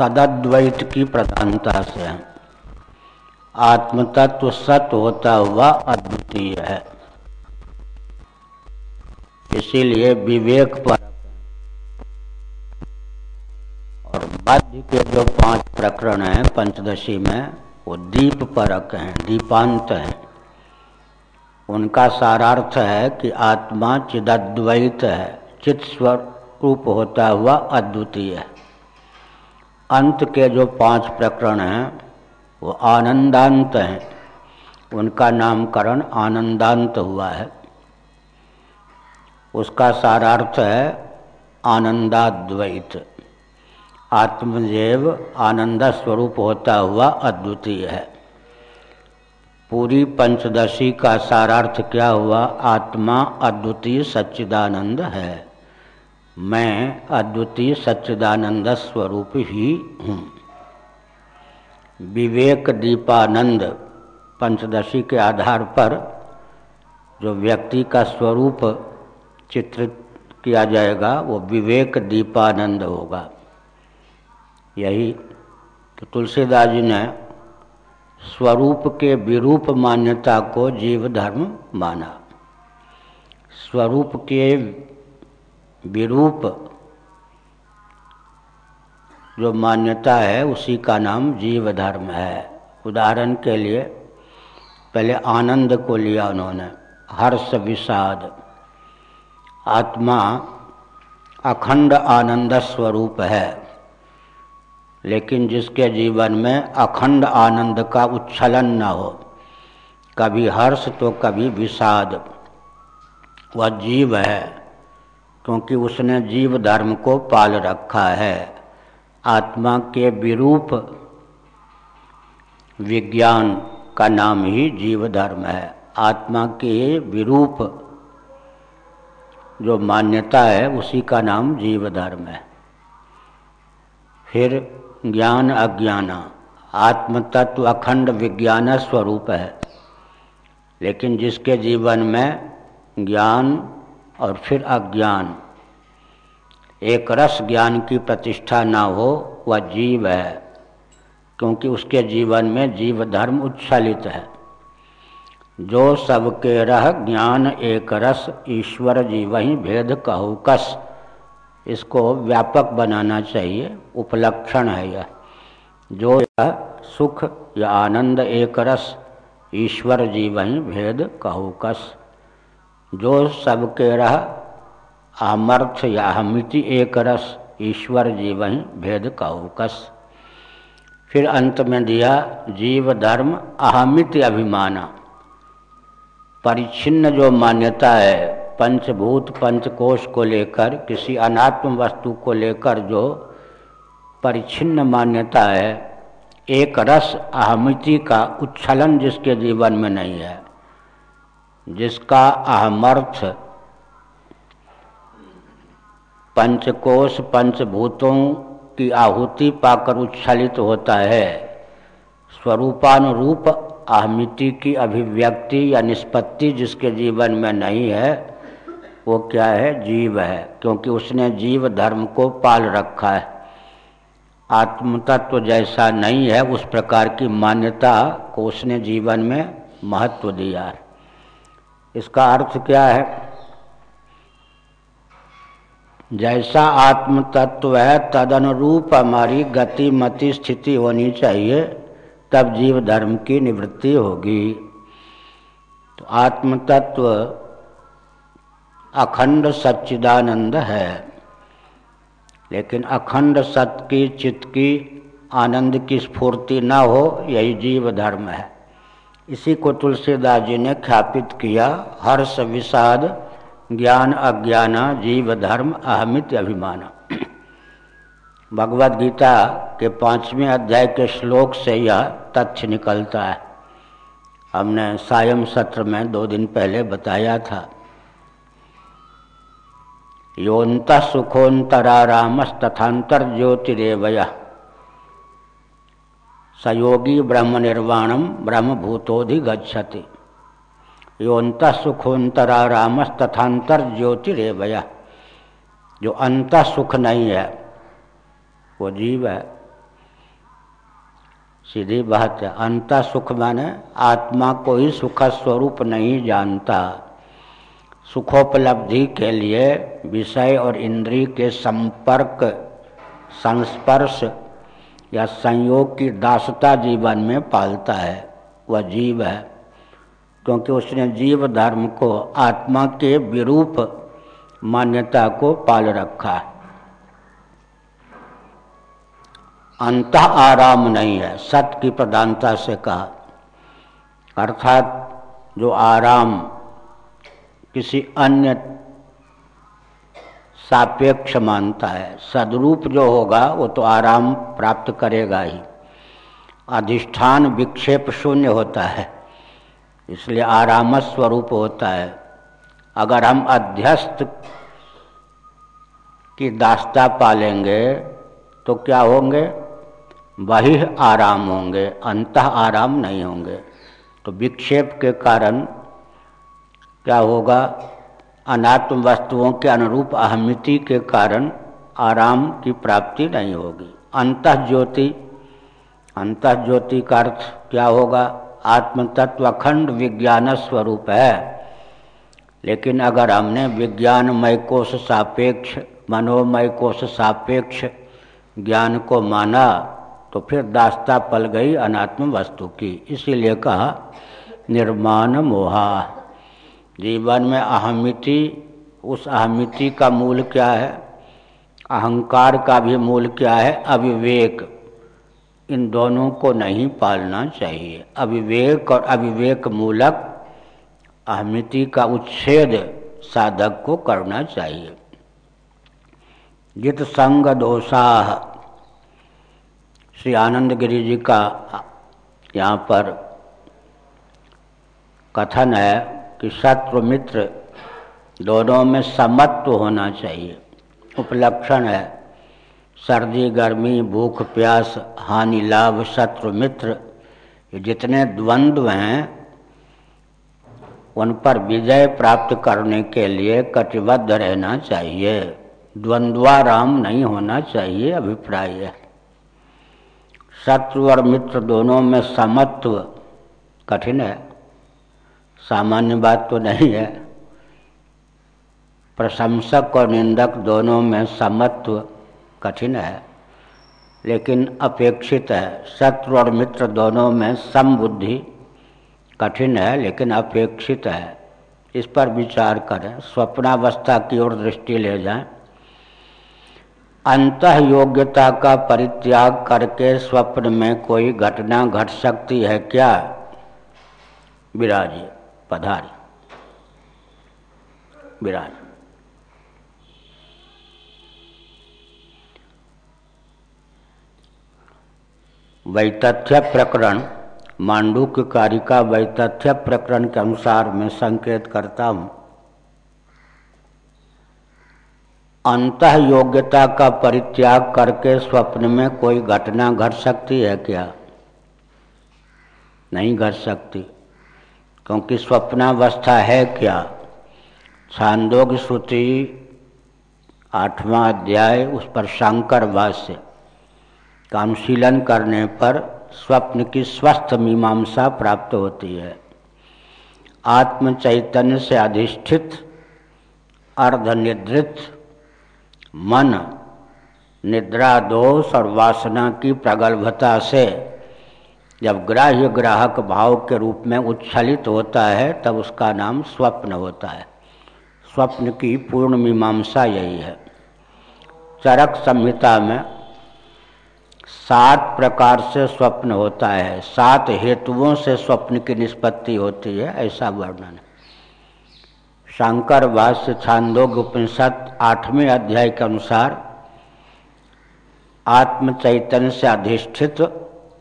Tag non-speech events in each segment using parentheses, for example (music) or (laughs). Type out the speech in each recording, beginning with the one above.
सदद्वैत की प्रधानता से। आत्मतत्व सत होता हुआ अद्वितीय है। इसीलिए विवेक पर और बाध्य के जो पाँच प्रकरण हैं, पंचदशी में, वो दीप परक हैं, दीपांत हैं। उनका सारार्थ है कि आत्मा चिदद्वैत है चित स्वरूप होता हुआ अद्वितीय है। अंत के जो पाँच प्रकरण हैं, वो आनंदांत हैं। उनका नामकरण आनंदांत हुआ है। उसका सारार्थ है आनंदाद्वैत। आत्मदेव आनंद स्वरूप होता हुआ अद्वितीय है। पूरी पंचदशी का सारार्थ क्या हुआ? आत्मा अद्वितीय सच्चिदानंद है। मैं अद्वितीय सच्चिदानंद स्वरूप ही हूँ। विवेक दीपानंद पंचदशी के आधार पर जो व्यक्ति का स्वरूप चित्रित किया जाएगा, वो विवेक दीपानंद होगा। यही तो तुलसीदास जी ने स्वरूप के विरूप मान्यता को जीव धर्म माना। स्वरूप के विरूप, जो मान्यता है, उसी का नाम जीव धर्म है। उदाहरण के लिए, पहले आनंद को लिया उन्होंने, हर्ष विषाद। आत्मा अखंड आनंद स्वरूप है, लेकिन जिसके जीवन में अखंड आनंद का उच्छलन न हो, कभी हर्ष तो कभी विषाद। वह जीव है। क्योंकि उसने जीव धर्म को पाल रखा है। आत्मा के विरूप विज्ञान का नाम ही जीव धर्म है। आत्मा के विरूप जो मान्यता है, उसी का नाम जीव धर्म है। फिर ज्ञान अज्ञान आत्म तत्व अखंड विज्ञान स्वरूप है। लेकिन जिसके जीवन में ज्ञान और फिर अज्ञान। एक रस ज्ञान की प्रतिष्ठा ना हो, वह जीव है, क्योंकि उसके जीवन में जीव धर्म उच्छलित है। जो सबके रह ज्ञान, एक रस, ईश्वर जी वही भेद कहू कस। इसको व्यापक बनाना चाहिए, उपलक्षण है यह। जो यह सुख या आनंद, एक रस, ईश्वर जी वही भेद कहू कस। जो सबके रह अमर्थ या अहमिति एक रस, ईश्वर जी वही भेद कहू कस फिर अंत में दिया, जीव धर्म अहमित अभिमाना। परिच्छिन्न जो मान्यता है, पंचभूत, पंचकोश को लेकर, किसी अनात्म वस्तु को लेकर जो परिच्छिन्न मान्यता है, एक रस अहमिति का उच्छलन जिसके जीवन में नहीं है। जिसका अहमर्थ पंचकोश पंचभूतों की आहुति पाकर उच्छलित होता है। स्वरूपानुरूप अहमिति की अभिव्यक्ति या निष्पत्ति जिसके जीवन में नहीं है, वो क्या है? जीव है, क्योंकि उसने जीव धर्म को पाल रखा है। आत्म तत्व जैसा नहीं है, उस प्रकार की मान्यता को उसने जीवन में महत्व दिया है। इसका अर्थ क्या है? जैसा आत्म तत्व है, तदनुरूप हमारी गति, मति, स्थिति होनी चाहिए, तब जीव धर्म की निवृत्ति होगी। तो आत्म तत्व अखंड सच्चिदानंद है, लेकिन अखंड सत्य की, चित्त की, आनंद की स्फूर्ति न हो, यही जीव धर्म है। इसी को तुलसीदास जी ने ख्यापित किया। हर्ष, विषाद, ज्ञान, अज्ञान, जीव, धर्म, अहमित, अभिमान। (clears throat) भगवद गीता के पाँचवें अध्याय के श्लोक से यह तथ्य निकलता है। हमने सायं सत्र में दो दिन पहले बताया था। योत सुखोन्तरारामस्तथांतर ज्योतिरेवय सयोगी ब्रह्म निर्वाणम ब्रह्मभूतोधिगछति योत सुखोन्तरारामस्तथांतर ज्योतिरेवय जो अंत सुख नहीं है वो जीव है सीधी बात है। अंत सुख माने आत्मा को ही सुख स्वरूप नहीं जानता। सुखोपलब्धि के लिए विषय और इंद्रिय के संपर्क, संस्पर्श या संयोग की दासता जीवन में पालता है, वह जीव है। क्योंकि उसने जीव धर्म को आत्मा के विरूप मान्यता को पाल रखा है। अंत आराम नहीं है सत्य की प्रधानता से कहा। अर्थात जो आराम किसी अन्य सापेक्ष मानता है। सदरूप जो होगा, वो तो आराम प्राप्त करेगा ही। अधिष्ठान विक्षेप शून्य होता है, इसलिए आराम स्वरूप होता है। अगर हम अध्यस्त की दास्ता पालेंगे तो क्या होंगे? वही आराम होंगे, अंत आराम नहीं होंगे। तो विक्षेप के कारण क्या होगा? अनात्म वस्तुओं के अनुरूप अहमिति के कारण आराम की प्राप्ति नहीं होगी। अंत ज्योति अंत ज्योति का अर्थ क्या होगा? आत्म तत्व अखंड विज्ञान स्वरूप है। लेकिन अगर हमने विज्ञानमय कोष सापेक्ष, मनोमय कोष सापेक्ष ज्ञान को माना तो फिर दास्ता पल गई अनात्म वस्तु की। इसीलिए कहा, निर्माण मोहा। जीवन में अहमिति, उस अहमिति का मूल क्या है? अहंकार का भी मूल क्या है? अविवेक। इन दोनों को नहीं पालना चाहिए। अविवेक और अविवेक मूलक अहमिति का उच्छेद साधक को करना चाहिए। जित संग दोषाह श्री आनंद गिरी जी का यहाँ पर कथन है कि शत्रु मित्र दोनों में समत्व होना चाहिए। उपलक्षण है, सर्दी, गर्मी, भूख, प्यास, हानि, लाभ, शत्रु, मित्र, ये जितने द्वंद्व हैं, उन पर विजय प्राप्त करने के लिए कटिबद्ध रहना चाहिए। द्वंद्वाराम नहीं होना चाहिए अभिप्राय है। शत्रु और मित्र दोनों में समत्व कठिन है। सामान्य बात तो नहीं है। प्रशंसक और निंदक दोनों में समत्व कठिन है, लेकिन अपेक्षित है। शत्रु और मित्र दोनों में समबुद्धि कठिन है, लेकिन अपेक्षित है। इस पर विचार करें, स्वप्नावस्था की ओर दृष्टि ले जाएँ। अंत योग्यता का परित्याग करके स्वप्न में कोई घटना घट सकती है क्या? विराज। पधारी। विराज वैतथ्य प्रकरण मांडूक्य कारिका वैतथ्य प्रकरण के अनुसार मैं संकेत करता हूँ। अंत योग्यता का परित्याग करके स्वप्न में कोई घटना घट सकती है क्या? नहीं घट सकती। क्योंकि स्वप्नावस्था है क्या? छांदोग श्रुति, आठवां अध्याय, उस पर शंकर भाष्य। का अनुशीलन करने पर स्वप्न की स्वस्थ मीमांसा प्राप्त होती है। आत्म चैतन्य से अधिष्ठित, अर्धनिद्रित, मन निद्रा दोष और वासना की प्रगल्भता से जब ग्राह्य ग्राहक भाव के रूप में उच्छलित होता है, तब उसका नाम स्वप्न होता है। स्वप्न की पूर्ण मीमांसा यही है। चरक संहिता में सात प्रकार से स्वप्न होता है। सात हेतुओं से स्वप्न की निष्पत्ति होती है, ऐसा वर्णन है। शंकर भाष्य छांदोग उपनिषद आठवें अध्याय के अनुसार आत्म चैतन्य से अधिष्ठित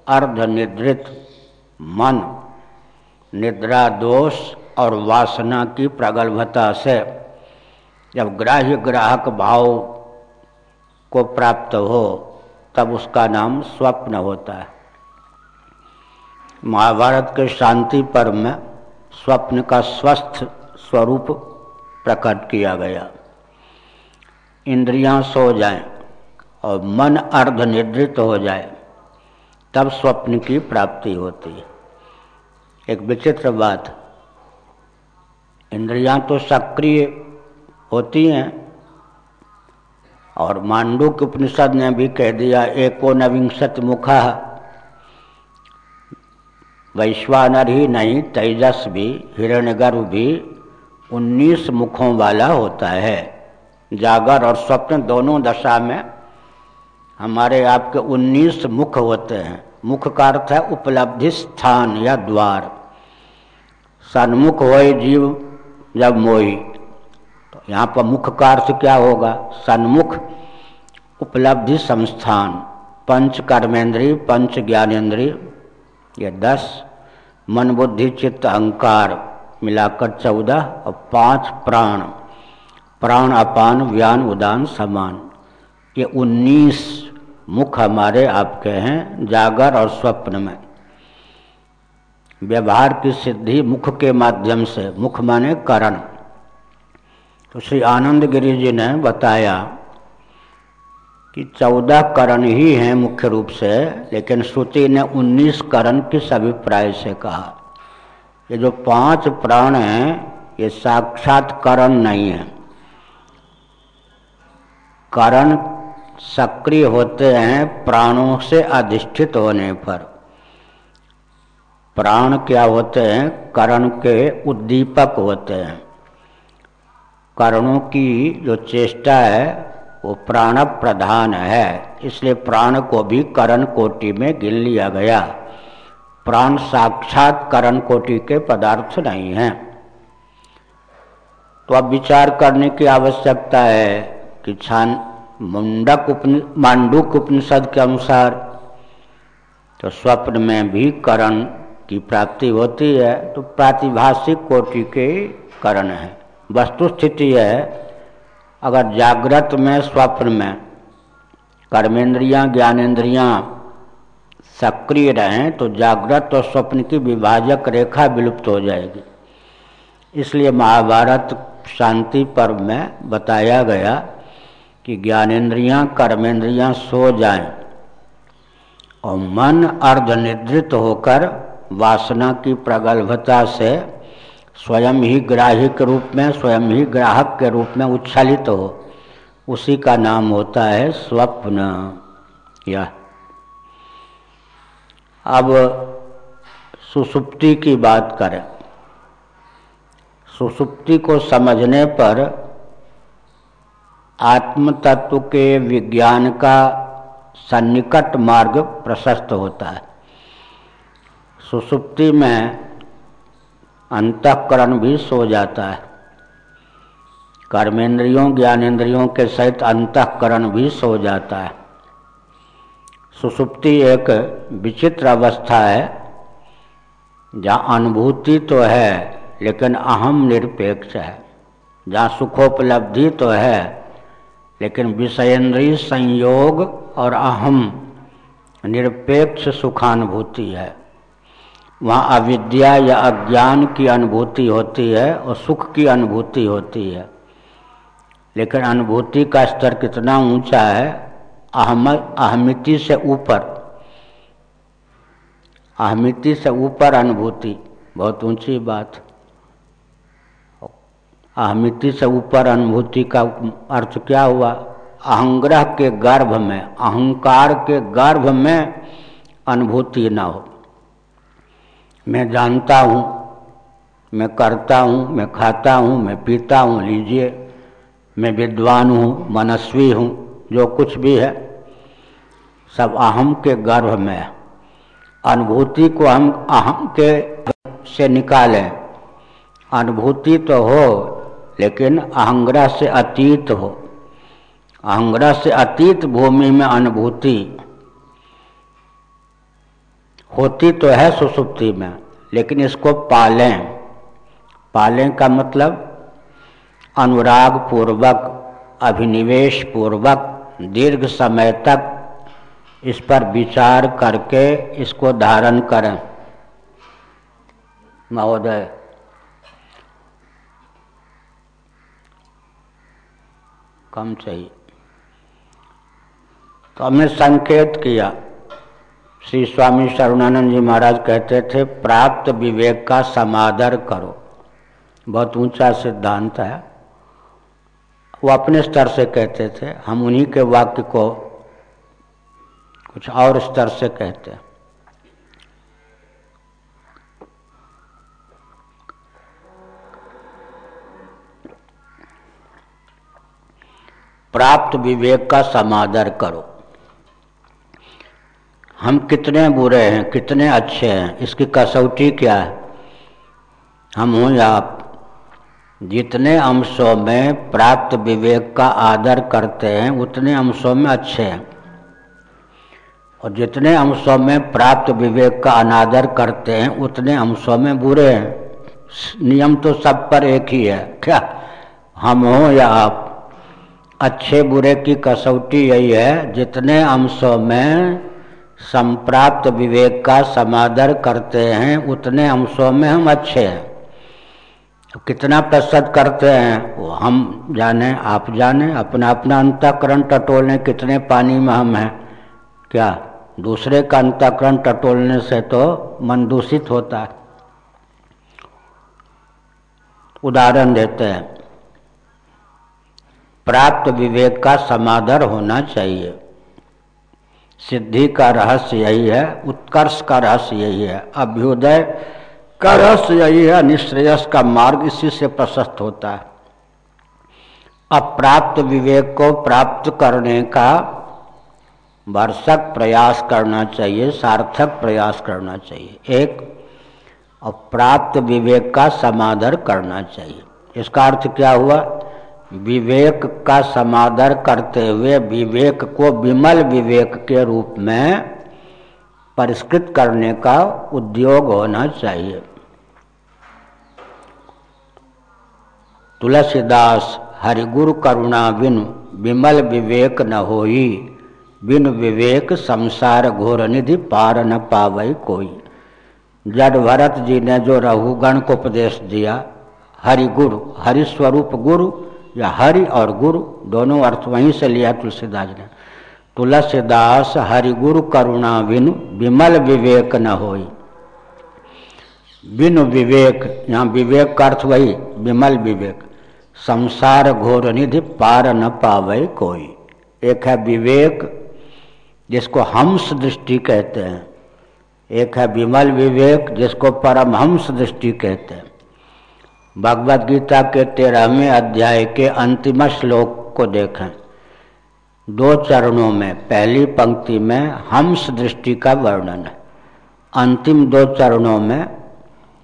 अर्धनिद्रित मन, निद्रा दोष और वासना की प्रगल्भता से जब ग्राह्य ग्राहक भाव को प्राप्त हो, तब उसका नाम स्वप्न होता है। महाभारत के शांति पर्व में स्वप्न का स्वस्थ स्वरूप प्रकट किया गया। इंद्रियाँ सो जाएँ और मन अर्धनिद्रित हो जाए। तब स्वप्न की प्राप्ति होती। है एक विचित्र बात। इंद्रियाँ तो सक्रिय होती हैं, और मांडू के उपनिषद ने भी कह दिया, एको नविंशत मुखा। वैश्वानर ही नहीं, तेजस भी हिरण्यगर्भ भी, उन्नीस मुखों वाला होता है। जागर और स्वप्न दोनों दशा में हमारे आपके उन्नीस मुख होते हैं। मुख का अर्थ है उपलब्धि स्थान या द्वार। सन्मुख हो जीव जब मोही। तो यहाँ पर मुख का अर्थ क्या होगा? सन्मुख, उपलब्धि संस्थान। पंच कर्मेंद्रीय, पंच ज्ञानेन्द्रीय ये दस। मन, बुद्धि, चित्त, अहंकार मिलाकर चौदह और पाँच प्राण। प्राण, अपान, व्यान, उदान, समान। ये उन्नीस मुख हमारे आपके हैं, जागर और स्वप्न में। व्यवहार की सिद्धि मुख के माध्यम से, मुख माने करण। तो श्री आनंद गिरी जी ने बताया कि चौदह करण ही हैं मुख्य रूप से, लेकिन श्रुति ने उन्नीस करण किस अभिप्राय से कहा? ये जो पाँच प्राण हैं, ये साक्षात करण नहीं है। करण सक्रिय होते हैं प्राणों से अधिष्ठित होने पर। प्राण क्या होते हैं? करण के उद्दीपक होते हैं। करणों की जो चेष्टा है, वो प्राण प्रधान है। इसलिए प्राण को भी करण कोटि में गिन लिया गया। प्राण साक्षात करण कोटि के पदार्थ नहीं हैं। तो अब विचार करने की आवश्यकता है कि छान मुंडक उपनि मांडुक उपनिषद के अनुसार तो स्वप्न में भी करण की प्राप्ति होती है तो प्रातिभाषिक कोटि के करण है। वस्तु स्थिति है, अगर जागृत में स्वप्न में कर्मेंद्रियाँ ज्ञानेन्द्रियाँ सक्रिय रहें तो जागृत और स्वप्न की विभाजक रेखा विलुप्त हो जाएगी। इसलिए महाभारत शांति पर्व में बताया गया कि ज्ञानेन्द्रियाँ कर्मेंद्रियाँ सो जाएँ। और मन अर्धनिद्रित होकर वासना की प्रगल्भता से स्वयं ही ग्राही के रूप में, स्वयं ही ग्राहक के रूप में उच्छलित हो, उसी का नाम होता है स्वप्न। या। अब सुसुप्ति की बात करें। सुसुप्ति को समझने पर आत्म तत्व के विज्ञान का सन्निकट मार्ग प्रशस्त होता है। सुसुप्ति में अंतकरण भी सो जाता है। कर्मेंद्रियों ज्ञानेन्द्रियों के सहित अंतकरण भी सो जाता है। सुसुप्ति एक विचित्र अवस्था है, जहाँ अनुभूति तो है, लेकिन अहम निरपेक्ष है। जहाँ सुखोपलब्धि तो है लेकिन विषयेंद्रीय संयोग और अहम निरपेक्ष सुखानुभूति है। वहाँ अविद्या या अज्ञान की अनुभूति होती है और सुख की अनुभूति होती है। लेकिन अनुभूति का स्तर कितना ऊँचा है, अहम, अहमिति से ऊपर। अहमिति से ऊपर अनुभूति, बहुत ऊँची बात। अहमिति से ऊपर अनुभूति का अर्थ क्या हुआ? अहंग्रह के गर्भ में, अहंकार के गर्भ में अनुभूति न हो। मैं जानता हूँ, मैं करता हूँ, मैं खाता हूँ, मैं पीता हूँ, लीजिए। मैं विद्वान हूँ, मनस्वी हूँ, जो कुछ भी है, सब अहम के गर्भ में। अनुभूति को हम अहम के से निकालें। अनुभूति तो हो लेकिन अहंग्रह से अतीत हो। अहंग्रह से अतीत भूमि में अनुभूति होती तो है सुसुप्ति में, लेकिन इसको पालें। पालें का मतलब अनुराग पूर्वक अभिनिवेश पूर्वक दीर्घ समय तक इस पर विचार करके इसको धारण करें। महोदय कम चाहिए। तो हमने संकेत किया। श्री स्वामी शरणानंद जी महाराज कहते थे, प्राप्त विवेक का समादर करो। बहुत ऊँचा सिद्धांत है। वो अपने स्तर से कहते थे, हम उन्हीं के वाक्य को कुछ और स्तर से कहते हैं। प्राप्त विवेक का समादर करो। हम कितने बुरे हैं, कितने अच्छे हैं, इसकी कसौटी क्या है? हम हूँ या आप? जितने अंशों में प्राप्त विवेक का आदर करते हैं, उतने अंशों में अच्छे हैं। और जितने अंशों में प्राप्त विवेक का अनादर करते हैं, उतने अंशों में बुरे हैं। नियम तो सब पर एक ही है। क्या? हम हो या आप? अच्छे बुरे की कसौटी यही है, जितने अंशों में संप्राप्त विवेक का समादर करते हैं, उतने अंशों में हम अच्छे हैं। कितना प्रतिशत करते हैं, वो हम जाने, आप जाने, अपना अपना अंतकरण टटोलने, कितने पानी में हम हैं। क्या? दूसरे का अंतकरण टटोलने से तो मन दूषित होता है। उदाहरण देते हैं प्राप्त विवेक का समादर होना चाहिए। सिद्धि का रहस्य यही है, उत्कर्ष का रहस्य यही है, अभ्युदय का रहस्य यही है, निश्रेयस का मार्ग इसी से प्रशस्त होता है। अप्राप्त विवेक को प्राप्त करने का भरसक प्रयास करना चाहिए, सार्थक प्रयास करना चाहिए। एक और प्राप्त विवेक का समाधर करना चाहिए। इसका अर्थ क्या हुआ? विवेक का समादर करते हुए विवेक को विमल विवेक के रूप में परिष्कृत करने का उद्योग होना चाहिए। तुलसीदास, हरिगुरु करुणा बिन विमल विवेक न होई, बिन विवेक संसार घोर निधि पार न पावई कोई। जड भरत जी ने जो रघुगण को उपदेश दिया, हरिगुरु, हरिस्वरूप गुरु या हरि और गुरु, दोनों अर्थ वहीं से लिया तुलसीदास ने। तुलसीदास, हरि गुरु, करुणा बिनु विमल विवेक न होई। बिनु विवेक, यहाँ विवेक का अर्थ वही, विमल विवेक। संसार घोर निधि पार न पावे कोई। एक है विवेक, जिसको हंस दृष्टि कहते हैं। एक है विमल विवेक, जिसको परमहंस दृष्टि कहते हैं। भगवद गीता के तेरहवें अध्याय के अंतिम श्लोक को देखें। दो चरणों में, पहली पंक्ति में हंस दृष्टि का वर्णन है। अंतिम दो चरणों में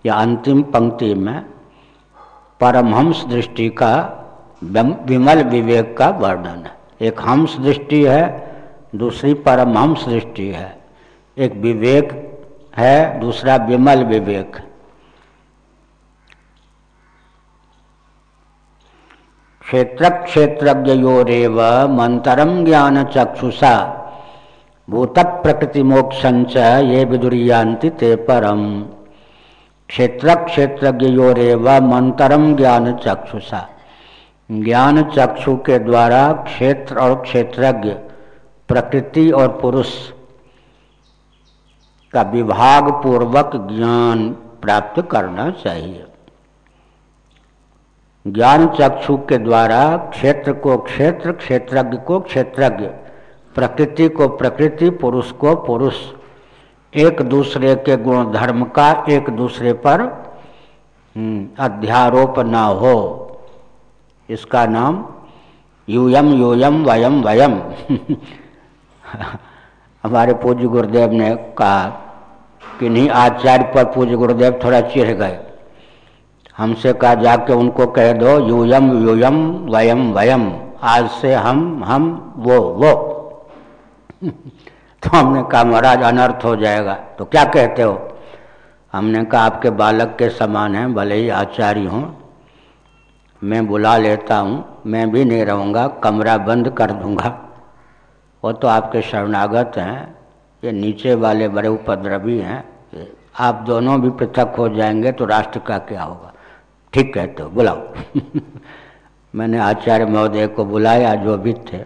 या अंतिम पंक्ति में परमहंस दृष्टि का विमल विवेक का वर्णन है। एक हंस दृष्टि है, दूसरी परमहंस दृष्टि है। एक विवेक है, दूसरा विमल विवेक है। क्षेत्र क्षेत्रज्ञयोरेव मंतरम ज्ञान चक्षुषा भूत प्रकृति मोक्षंच ये विदुरियांति ते परम। क्षेत्र क्षेत्रज्ञयोरेव मंतरम ज्ञान चक्षुषा ज्ञान चक्षु के द्वारा क्षेत्र और क्षेत्रज्ञ, प्रकृति और पुरुष का विभाग पूर्वक ज्ञान प्राप्त करना चाहिए। ज्ञान चक्षु के द्वारा क्षेत्र को क्षेत्र क्षेत्रज्ञ को क्षेत्रज्ञ प्रकृति को प्रकृति पुरुष को पुरुष एक दूसरे के गुण धर्म का एक दूसरे पर हम्म, अध्यारोप न हो। इसका नाम यूयम यूयम वयम वयम। (laughs) हमारे पूज्य गुरुदेव ने कहा कि नहीं आचार्य पर पूज्य गुरुदेव थोड़ा चिढ़ गए। हमसे कहा जाके उनको कह दो, यूयम यूयम, वयम वयम। आज से हम हम, वो वो। (laughs) तो हमने कहा, महाराज, अनर्थ हो जाएगा। तो क्या कहते हो? हमने कहा, आपके बालक के समान हैं, भले ही आचार्य हूँ। मैं बुला लेता हूँ, मैं भी नहीं रहूँगा, कमरा बंद कर दूँगा। वो तो आपके शरणागत हैं, ये नीचे वाले बड़े उपद्रवी हैं। आप दोनों भी पृथक हो जाएँगे तो राष्ट्र का क्या होगा? ठीक कहते हो, बुलाओ। (laughs) मैंने आचार्य महोदय को बुलाया, जो भी थे।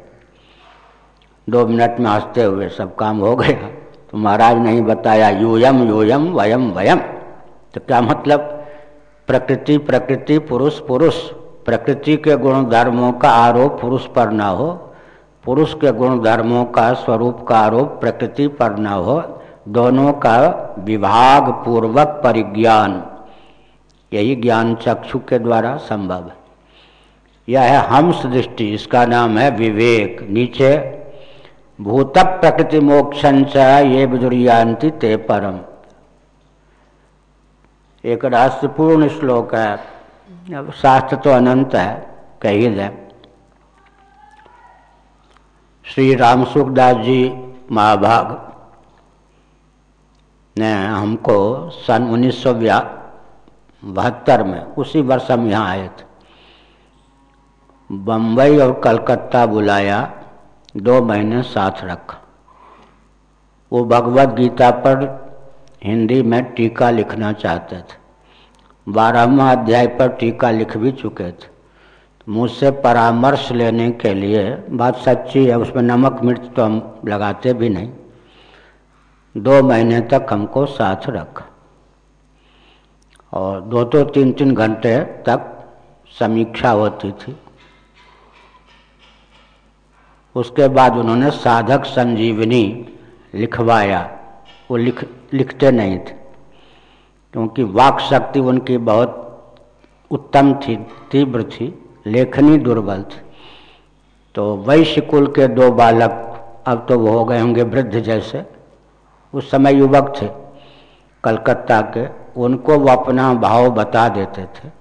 दो मिनट में हँसते हुए सब काम हो गया। तो महाराज ने ही बताया, यूयम यूयम, वयम वयम। तो क्या मतलब? प्रकृति प्रकृति, पुरुष पुरुष। प्रकृति के गुण धर्मों का आरोप पुरुष पर न हो। पुरुष के गुण धर्मों का स्वरूप का आरोप प्रकृति पर न हो। दोनों का विभाग पूर्वक परिज्ञान। यही ज्ञान चक्षु के द्वारा संभव है। यह है हंस दृष्टि, इसका नाम है विवेक। नीचे, भूत प्रकृति मोक्षंच ये विदुरियांति ते परम। एक राष्ट्रपूर्ण श्लोक है। अब शास्त्र तो अनंत है, कही दे। श्री राम सुखदास जी महाभाग ने हमको सन उन्नीस सौ बहत्तर में, उसी वर्ष हम यहाँ आए थे। बम्बई और कलकत्ता बुलाया, दो महीने साथ रखा। वो भगवत गीता पर हिंदी में टीका लिखना चाहते थे। बारहवा अध्याय पर टीका लिख भी चुके थे। मुझसे परामर्श लेने के लिए, बात सच्ची है, उसमें नमक मिर्च तो हम लगाते भी नहीं। दो महीने तक हमको साथ रखा। और दो दो तीन तीन घंटे तक समीक्षा होती थी। उसके बाद उन्होंने साधक संजीवनी लिखवाया। वो लिख, लिखते नहीं थे, क्योंकि वाक शक्ति उनकी बहुत उत्तम थी, तीव्र थी, लेखनी दुर्बल थी। तो वैश्य कुल के दो बालक अब तो वो हो गए होंगे वृद्ध जैसे। उस समय युवक थे कलकत्ता के। उनको वो अपना भाव बता देते थे।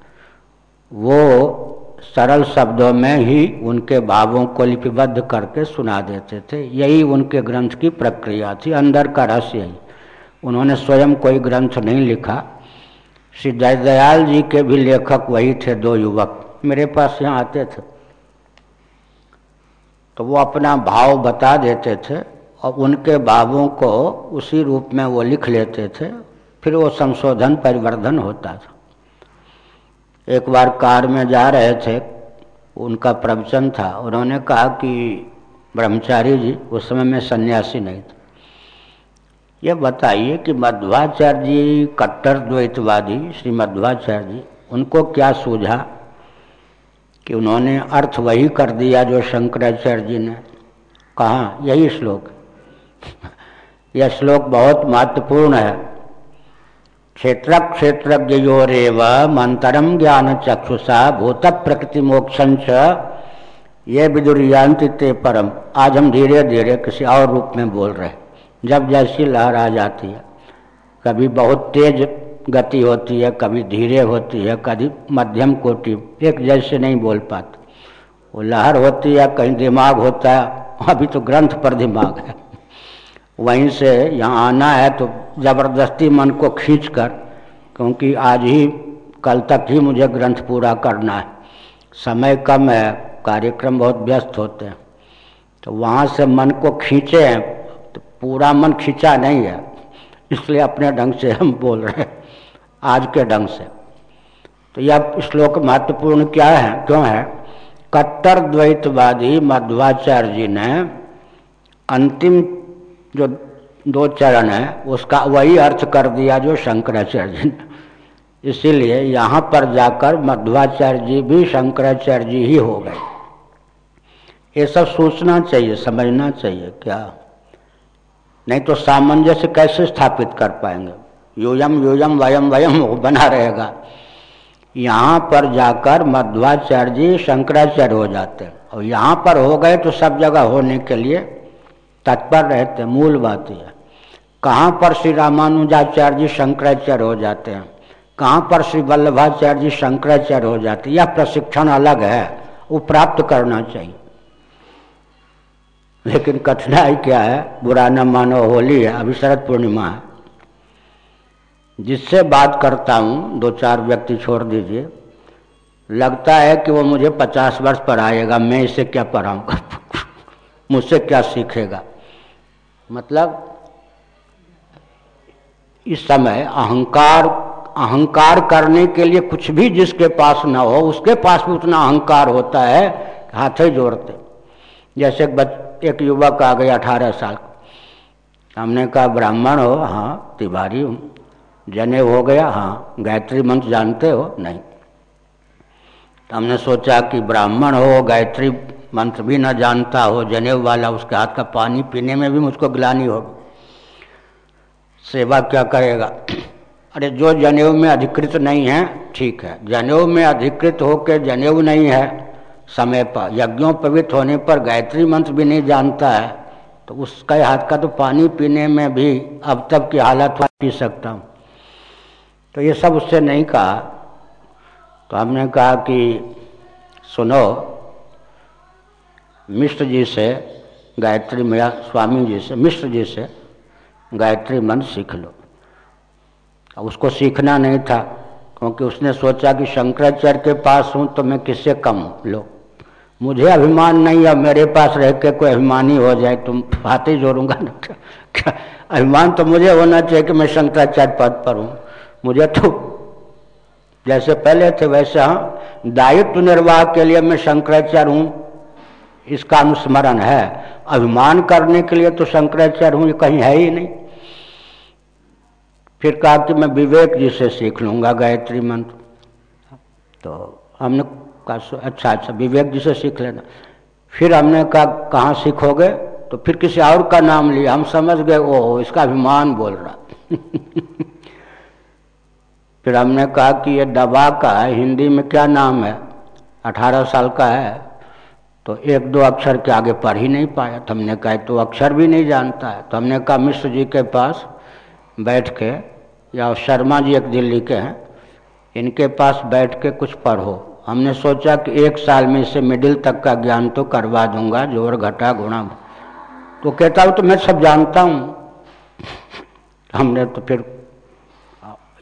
वो सरल शब्दों में ही उनके भावों को लिपिबद्ध करके सुना देते थे। यही उनके ग्रंथ की प्रक्रिया थी। अंदर का रहस्य ही। उन्होंने स्वयं कोई ग्रंथ नहीं लिखा। श्री दयाल जी के भी लेखक वही थे दो युवक। मेरे पास यहाँ आते थे। तो वो अपना भाव बता देते थे और उनके भावों को उसी रूप में वो लिख लेते थे। फिर वो संशोधन परिवर्धन होता था। एक बार कार में जा रहे थे, उनका प्रवचन था। उन्होंने कहा कि ब्रह्मचारी जी, उस समय में सन्यासी नहीं था। ये बताइए कि मध्वाचार्य जी, कट्टर द्वैतवादी श्री मध्वाचार्य जी, उनको क्या सूझा कि उन्होंने अर्थ वही कर दिया जो शंकराचार्य जी ने? कहा? यही श्लोक। (laughs) यह श्लोक बहुत महत्वपूर्ण है। क्षेत्र क्षेत्रज्ञयोरेव मंतरम ज्ञान चक्षुषा भूत प्रकृति मोक्षंच ये विदुरियांत ते परम आज हम धीरे धीरे किसी और रूप में बोल रहे हैं। जब जैसी लहर आ जाती है, कभी बहुत तेज गति होती है, कभी धीरे होती है, कभी मध्यम कोटि, एक जैसे नहीं बोल पाते। वो लहर होती है, कहीं दिमाग होता है, अभी तो ग्रंथ पर दिमाग है। वहीं से यहाँ आना है तो ज़बरदस्ती मन को खींच कर क्योंकि आज ही, कल तक ही मुझे ग्रंथ पूरा करना है। समय कम है, कार्यक्रम बहुत व्यस्त होते हैं। तो वहाँ से मन को खींचे हैं तो पूरा मन खींचा नहीं है, इसलिए अपने ढंग से हम बोल रहे हैं, आज के ढंग से। तो यह श्लोक महत्वपूर्ण क्या है, क्यों है? कट्टर द्वैतवादी मध्वाचार्य जी ने अंतिम जो दो चरण है, उसका वही अर्थ कर दिया जो शंकराचार्य जी ने। इसीलिए यहाँ पर जाकर मध्वाचार्य जी भी शंकराचार्य जी ही हो गए। ये सब सोचना चाहिए, समझना चाहिए क्या? नहीं तो सामंजस्य कैसे स्थापित कर पाएँगे? योयम योयम वयम वयम वो बना रहेगा। यहाँ पर जाकर मध्वाचार्य जी शंकराचार्य हो जाते हैं। और यहाँ पर हो गए तो सब जगह होने के लिए तत्पर रहते, मूल बात यह। कहाँ पर श्री रामानुजाचार्य जी शंकराचार्य हो जाते हैं? कहाँ पर श्री वल्लभाचार्य जी शंकराचार्य हो जाते हैं? यह प्रशिक्षण अलग है वो प्राप्त करना चाहिए। लेकिन कठिनाई क्या है? बुरा न मानो, होली है, अभी शरद पूर्णिमा है। जिससे बात करता हूँ, दो चार व्यक्ति छोड़ दीजिए। लगता है कि वो मुझे पचास वर्ष पढ़ाएगा, मैं इसे क्या पढ़ाऊँगा (laughs) मुझसे क्या सीखेगा? मतलब इस समय अहंकार अहंकार करने के लिए कुछ भी जिसके पास ना हो, उसके पास भी उतना अहंकार होता है, हाथे जोड़ते। जैसे एक बच, एक युवक आ गया अठारह साल हमने कहा, ब्राह्मण हो हाँ तिवारी हूँ। जने हो गया हाँ गायत्री मंत्र जानते हो? नहीं। तो हमने सोचा कि ब्राह्मण हो, गायत्री मंत्र भी न जानता हो, जनेऊ वाला उसके हाथ का पानी पीने में भी मुझको ग्लानी होगी। सेवा क्या करेगा? (clears throat) अरे जो जनेऊ में अधिकृत नहीं है, ठीक है। जनेऊ में अधिकृत होकर जनेऊ नहीं है, समय पर यज्ञों पवित्र होने पर गायत्री मंत्र भी नहीं जानता है तो उसका हाथ का तो पानी पीने में भी अब तक की हालत पी सकता हूँ। तो ये सब उससे नहीं कहा। तो हमने कहा कि सुनो मिश्र जी से गायत्री मैया स्वामी जी से, मिश्र जी से गायत्री मंत्र सीख लो। अब उसको सीखना नहीं था, क्योंकि उसने सोचा कि शंकराचार्य के पास हूँ तो मैं किससे कम लो। मुझे अभिमान नहीं है मेरे पास रह के कोई अभिमानी हो जाए तुम हाथ ही जोड़ूँगा ना। अभिमान तो मुझे होना चाहिए कि मैं शंकराचार्य पद पर हूँ। मुझे तो जैसे पहले थे वैसे हाँ दायित्व निर्वाह के लिए मैं शंकराचार्य हूँ। इसका अनुस्मरण है। अभिमान करने के लिए तो शंकराचार्य हूँ, ये कहीं है ही नहीं। फिर कहा कि मैं विवेक जी से सीख लूँगा गायत्री मंत्र। तो हमने कहा अच्छा अच्छा विवेक जी से सीख लेना। फिर हमने कहा, कहाँ सीखोगे? तो फिर किसी और का नाम लिया। हम समझ गए, ओहो, इसका अभिमान बोल रहा। (laughs) फिर हमने कहा कि ये दबा का हिंदी में क्या नाम है? अठारह साल का है। तो एक दो अक्षर के आगे पढ़ ही नहीं पाया। तो हमने कहा तो अक्षर भी नहीं जानता है। तो हमने कहा, मिश्र जी के पास बैठ के, या शर्मा जी एक दिल्ली के हैं, इनके पास बैठ के कुछ पढ़ो। हमने सोचा कि एक साल में इसे मिडिल तक का ज्ञान तो करवा दूँगा, ज़ोर घटा गुणा। तो कहता हूँ तो मैं सब जानता हूँ। हमने तो फिर,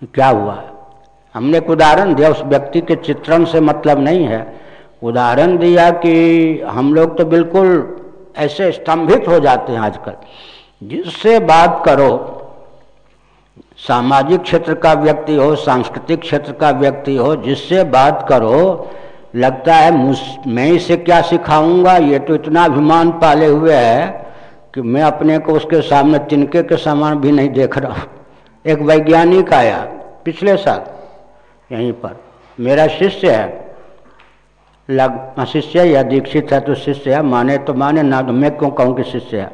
क्या हुआ? हमने एक उदाहरण दिया, उस व्यक्ति के चित्रण से मतलब नहीं है। उदाहरण दिया कि हम लोग तो बिल्कुल ऐसे स्तंभित हो जाते हैं आजकल। जिससे बात करो, सामाजिक क्षेत्र का व्यक्ति हो, सांस्कृतिक क्षेत्र का व्यक्ति हो, जिससे बात करो, लगता है मैं इसे क्या सिखाऊँगा? ये तो इतना अभिमान पाले हुए है कि मैं अपने को उसके सामने तिनके के समान भी नहीं देख रहा एक वैज्ञानिक आया पिछले साल, यहीं पर। मेरा शिष्य है लग शिष्य या दीक्षित है तो शिष्य है, माने तो माने, ना तो मैं क्यों कहूँ कि शिष्य है?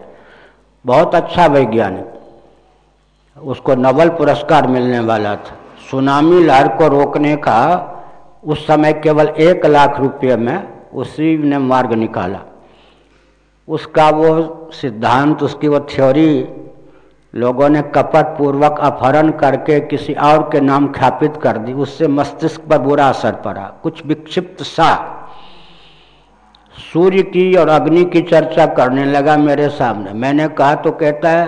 बहुत अच्छा वैज्ञानिक। उसको नोबल पुरस्कार मिलने वाला था। सुनामी लहर को रोकने का उस समय केवल एक लाख रुपये में उसी ने मार्ग निकाला। उसका वो सिद्धांत, उसकी वो थ्योरी लोगों ने कपट पूर्वक अपहरण करके किसी और के नाम ख्यापित कर दी। उससे मस्तिष्क पर बुरा असर पड़ा। कुछ विक्षिप्त सा सूर्य की और अग्नि की चर्चा करने लगा मेरे सामने। मैंने कहा तो कहता है,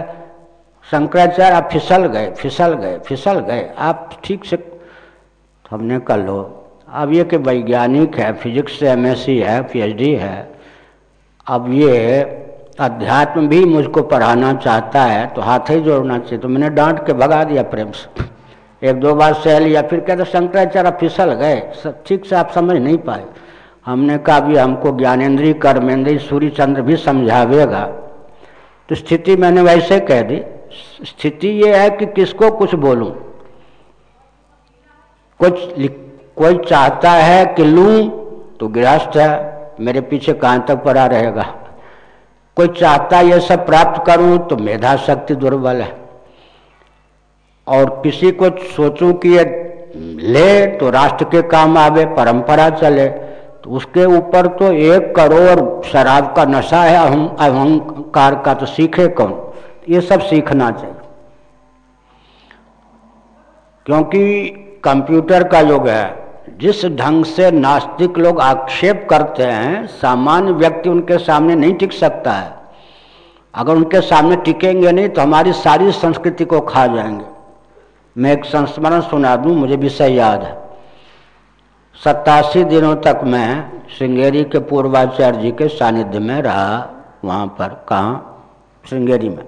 शंकराचार्य, आप फिसल गए फिसल गए फिसल गए, आप ठीक से हमने कर लो, अब ये कि वैज्ञानिक है, फिजिक्स से एमएससी है पीएचडी है, अब ये अध्यात्म भी मुझको पढ़ाना चाहता है तो हाथ ही जोड़ना चाहिए। तो मैंने डांट के भगा दिया प्रेम से। एक दो बार सह लिया, फिर कहते, शंकराचार्य फिसल गए ठीक से आप समझ नहीं पाए। हमने कहा भी हमको ज्ञानेन्द्रीय कर्मेंद्रीय सूर्य चंद्र भी समझावेगा। तो स्थिति मैंने वैसे कह दी। स्थिति ये है कि किसको कुछ बोलूँ? कुछ कोई चाहता है कि लूँ तो गृहस्थ है, मेरे पीछे कहाँ तक पड़ा रहेगा। कोई चाहता ये सब प्राप्त करूँ तो मेधा शक्ति दुर्बल है। और किसी को सोचूं कि ये ले तो राष्ट्र के काम आवे, परंपरा चले। तो उसके ऊपर तो एक करोड़ शराब का नशा है अहम अहंकार का तो सीखे कौन? ये सब सीखना चाहिए। क्योंकि कंप्यूटर का युग है, जिस ढंग से नास्तिक लोग आक्षेप करते हैं, सामान्य व्यक्ति उनके सामने नहीं टिक सकता है। अगर उनके सामने टिकेंगे नहीं तो हमारी सारी संस्कृति को खा जाएँगे। मैं एक संस्मरण सुना दूँ, मुझे विषय याद है। सत्तासी दिनों तक मैं श्रृंगेरी के पूर्वाचार्य जी के सानिध्य में रहा, वहाँ पर, कहाँ? श्रृंगेरी में।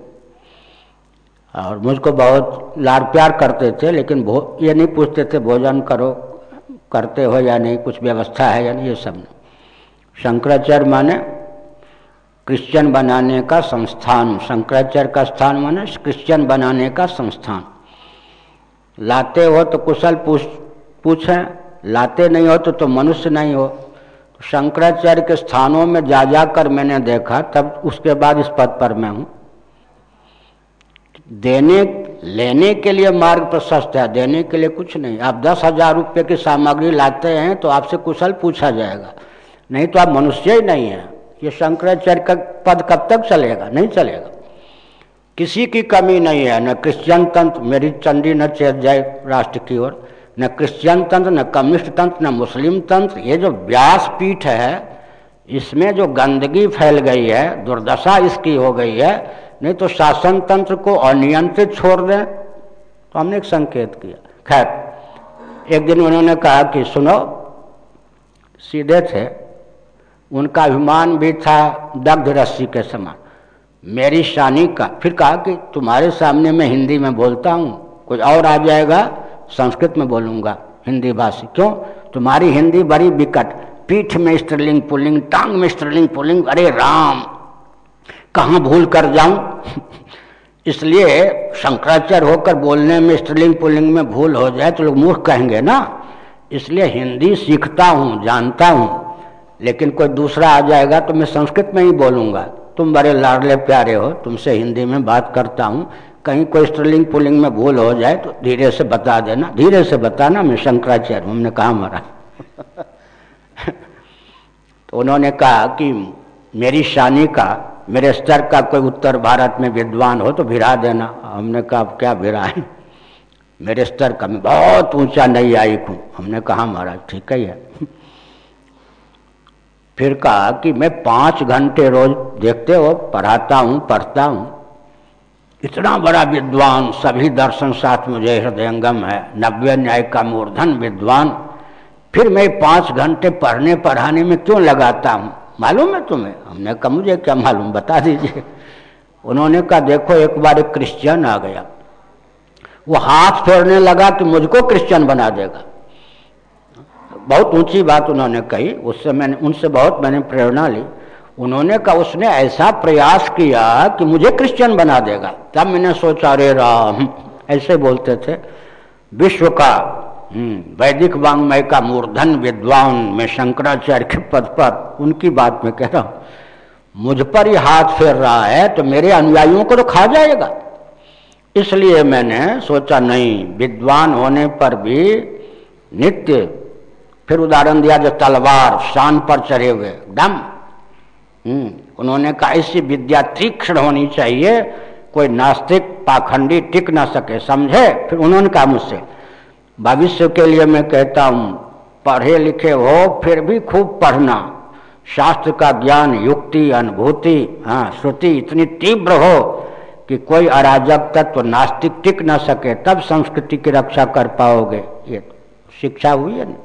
और मुझको बहुत लाड़ प्यार करते थे, लेकिन भो, ये नहीं पूछते थे, भोजन करो, करते हो या नहीं, कुछ व्यवस्था है या नहीं, ये सब नहीं। शंकराचार्य माने क्रिश्चियन बनाने का संस्थान, शंकराचार्य का स्थान माने क्रिश्चियन बनाने का संस्थान। लाते हो तो कुशल पूछ, पूछें लाते नहीं हो तो, तो मनुष्य नहीं हो। शंकराचार्य के स्थानों में जा जाकर मैंने देखा तब उसके बाद इस पद पर मैं हूँ। देने लेने के लिए मार्ग प्रशस्त है देने के लिए कुछ नहीं। आप दस हज़ार रुपये की सामग्री लाते हैं तो आपसे कुशल पूछा जाएगा। नहीं तो आप मनुष्य ही नहीं है। ये शंकराचार्य का पद कब तक चलेगा? नहीं चलेगा। किसी की कमी नहीं है न क्रिश्चियन तंत्र मेरी चंडी न चेत जाए राष्ट्र की ओर। न क्रिश्चियन तंत्र, न कम्युनिस्ट तंत्र, न मुस्लिम तंत्र, ये जो व्यास पीठ है, इसमें जो गंदगी फैल गई है, दुर्दशा इसकी हो गई है, नहीं तो शासन तंत्र को अनियंत्रित छोड़ दें। तो हमने एक संकेत किया। खैर, एक दिन उन्होंने कहा कि सुनो, सीधे थे, उनका अभिमान भी था दग्ध रस्सी के समान। मेरी शानी का, फिर कहा कि तुम्हारे सामने मैं हिंदी में बोलता हूँ, कोई और आ जाएगा? संस्कृत में बोलूँगा, हिंदी भाषी। क्यों? तुम्हारी हिंदी बड़ी विकट पीठ में स्टरलिंग पुलिंग टांग में स्टरलिंग पुलिंग अरे राम! कहाँ भूल कर जाऊँ? इसलिए शंकराचार्य होकर बोलने में, स्त्रीलिंग पुलिंग में भूल हो जाए तो लोग मूर्ख कहेंगे ना। इसलिए हिंदी सीखता हूँ, जानता हूँ। लेकिन कोई दूसरा आ जाएगा तो मैं संस्कृत में ही बोलूँगा। तुम बड़े लाडले प्यारे हो, तुमसे हिंदी में बात करता हूँ। कहीं कोई स्त्रीलिंग पुलिंग में भूल हो जाए तो धीरे से बता देना। धीरे से बताना, मैं शंकराचार्य हमने कहा मरा। (laughs) तो उन्होंने कहा कि मेरी शानी का, मेरे स्तर का कोई उत्तर भारत में विद्वान हो तो भिरा देना। हमने कहा क्या भिराए (laughs) मेरे स्तर का, मैं बहुत ऊँचा नहीं आई हूँ। हमने कहा, महाराज, ठीक ही है। (laughs) फिर कहा कि, मैं पाँच घंटे रोज देखते हो, पढ़ाता हूँ, पढ़ता हूँ। इतना बड़ा विद्वान, सभी दर्शन साथ मुझे हृदयंगम है। नब्बे न्याय का मूर्धन विद्वान। फिर मैं पाँच घंटे पढ़ने पढ़ाने में क्यों लगाता हूँ? मालूम है तुम्हें? हमने कहा, मुझे क्या मालूम? बता दीजिए। उन्होंने कहा, देखो, एक बार एक क्रिश्चियन आ गया। वो हाथ फेरने लगा कि मुझको क्रिश्चियन बना देगा। बहुत ऊँची बात उन्होंने कही। उससे मैंने, उनसे बहुत मैंने प्रेरणा ली। उन्होंने कहा उसने ऐसा प्रयास किया कि मुझे क्रिश्चियन बना देगा। तब मैंने सोचा अरे राम। ऐसे बोलते थे। विश्व का हम्म, वैदिक वांग्मय का मूर्धन विद्वान में शंकराचार्य के पद पर उनकी बात में कह रहा हूँ। मुझ पर ही हाथ फेर रहा है तो मेरे अनुयायियों को तो खा जाएगा। इसलिए मैंने सोचा नहीं विद्वान होने पर भी नित्य फिर उदाहरण दिया जो तलवार शान पर चढ़े हुए हम्म, उन्होंने कहा, ऐसी विद्या तीक्ष्ण होनी चाहिए, कोई नास्तिक पाखंडी टिक ना सके, समझे? फिर उन्होंने कहा मुझसे, भविष्य के लिए मैं कहता हूँ, पढ़े लिखे हो, फिर भी खूब पढ़ना। शास्त्र का ज्ञान, युक्ति, अनुभूति हाँ श्रुति इतनी तीव्र हो कि कोई अराजक तत्व नास्तिक टिक ना सके, तब संस्कृति की रक्षा कर पाओगे। ये शिक्षा हुई है ना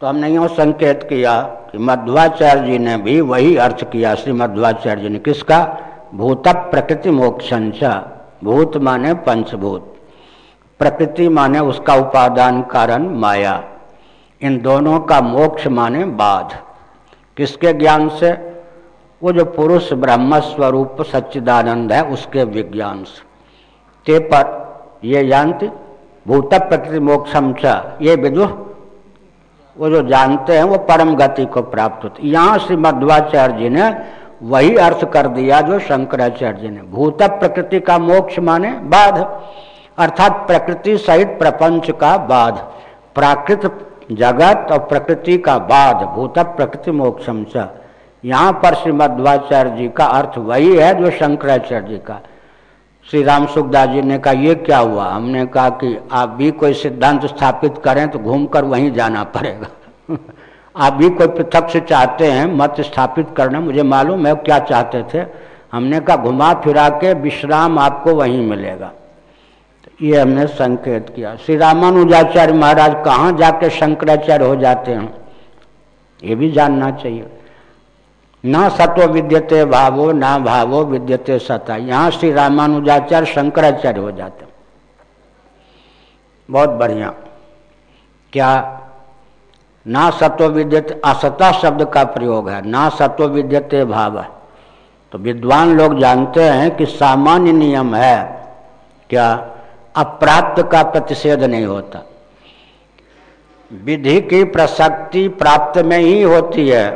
तो हमने यूँ संकेत किया कि मध्वाचार्य जी ने भी वही अर्थ किया श्री मध्वाचार्य जी ने। किसका? भूत प्रकृति मोक्षंच भूत माने पंचभूत। प्रकृति माने उसका उपादान कारण माया। इन दोनों का मोक्ष माने बाध। किसके ज्ञान से? वो जो पुरुष ब्रह्म स्वरूप सच्चिदानंद है, उसके विज्ञान से। ते पर ये जानते भूत प्रकृति मोक्षम च ये विदुष वो जो जानते हैं, वो परम गति को प्राप्त होते यहाँ श्री मध्वाचार्य जी ने वही अर्थ कर दिया जो शंकराचार्य जी ने। भूत प्रकृति का मोक्ष माने, बाध। अर्थात प्रकृति सहित प्रपंच का बाध। प्राकृत जगत और प्रकृति का बाध, भूत प्रकृति मोक्षम च। यहाँ पर श्री मध्वाचार्य जी का अर्थ वही है जो शंकराचार्य जी का। श्री राम सुखदास जी ने कहा, ये क्या हुआ? हमने कहा कि आप भी कोई सिद्धांत स्थापित करें तो घूमकर वहीं जाना पड़ेगा। (laughs) आप भी कोई पृथक से चाहते हैं मत स्थापित करना, मुझे मालूम है क्या चाहते थे। हमने कहा, घुमा फिरा के विश्राम आपको वहीं मिलेगा। तो ये हमने संकेत किया। श्री रामानुजाचार्य महाराज कहाँ जाके शंकराचार्य हो जाते हैं? ये भी जानना चाहिए। न सत्व विद्यते भावो, ना भावो विद्यते सता यहाँ श्री रामानुजाचार्य शंकराचार्य हो जाते बहुत बढ़िया। क्या ना सत्व विद्यते असता शब्द का प्रयोग है, ना सत्व विद्यते भाव है। तो विद्वान लोग जानते हैं कि सामान्य नियम है, क्या अप्राप्त का प्रतिषेध नहीं होता। विधि की प्रसक्ति प्राप्त में ही होती है,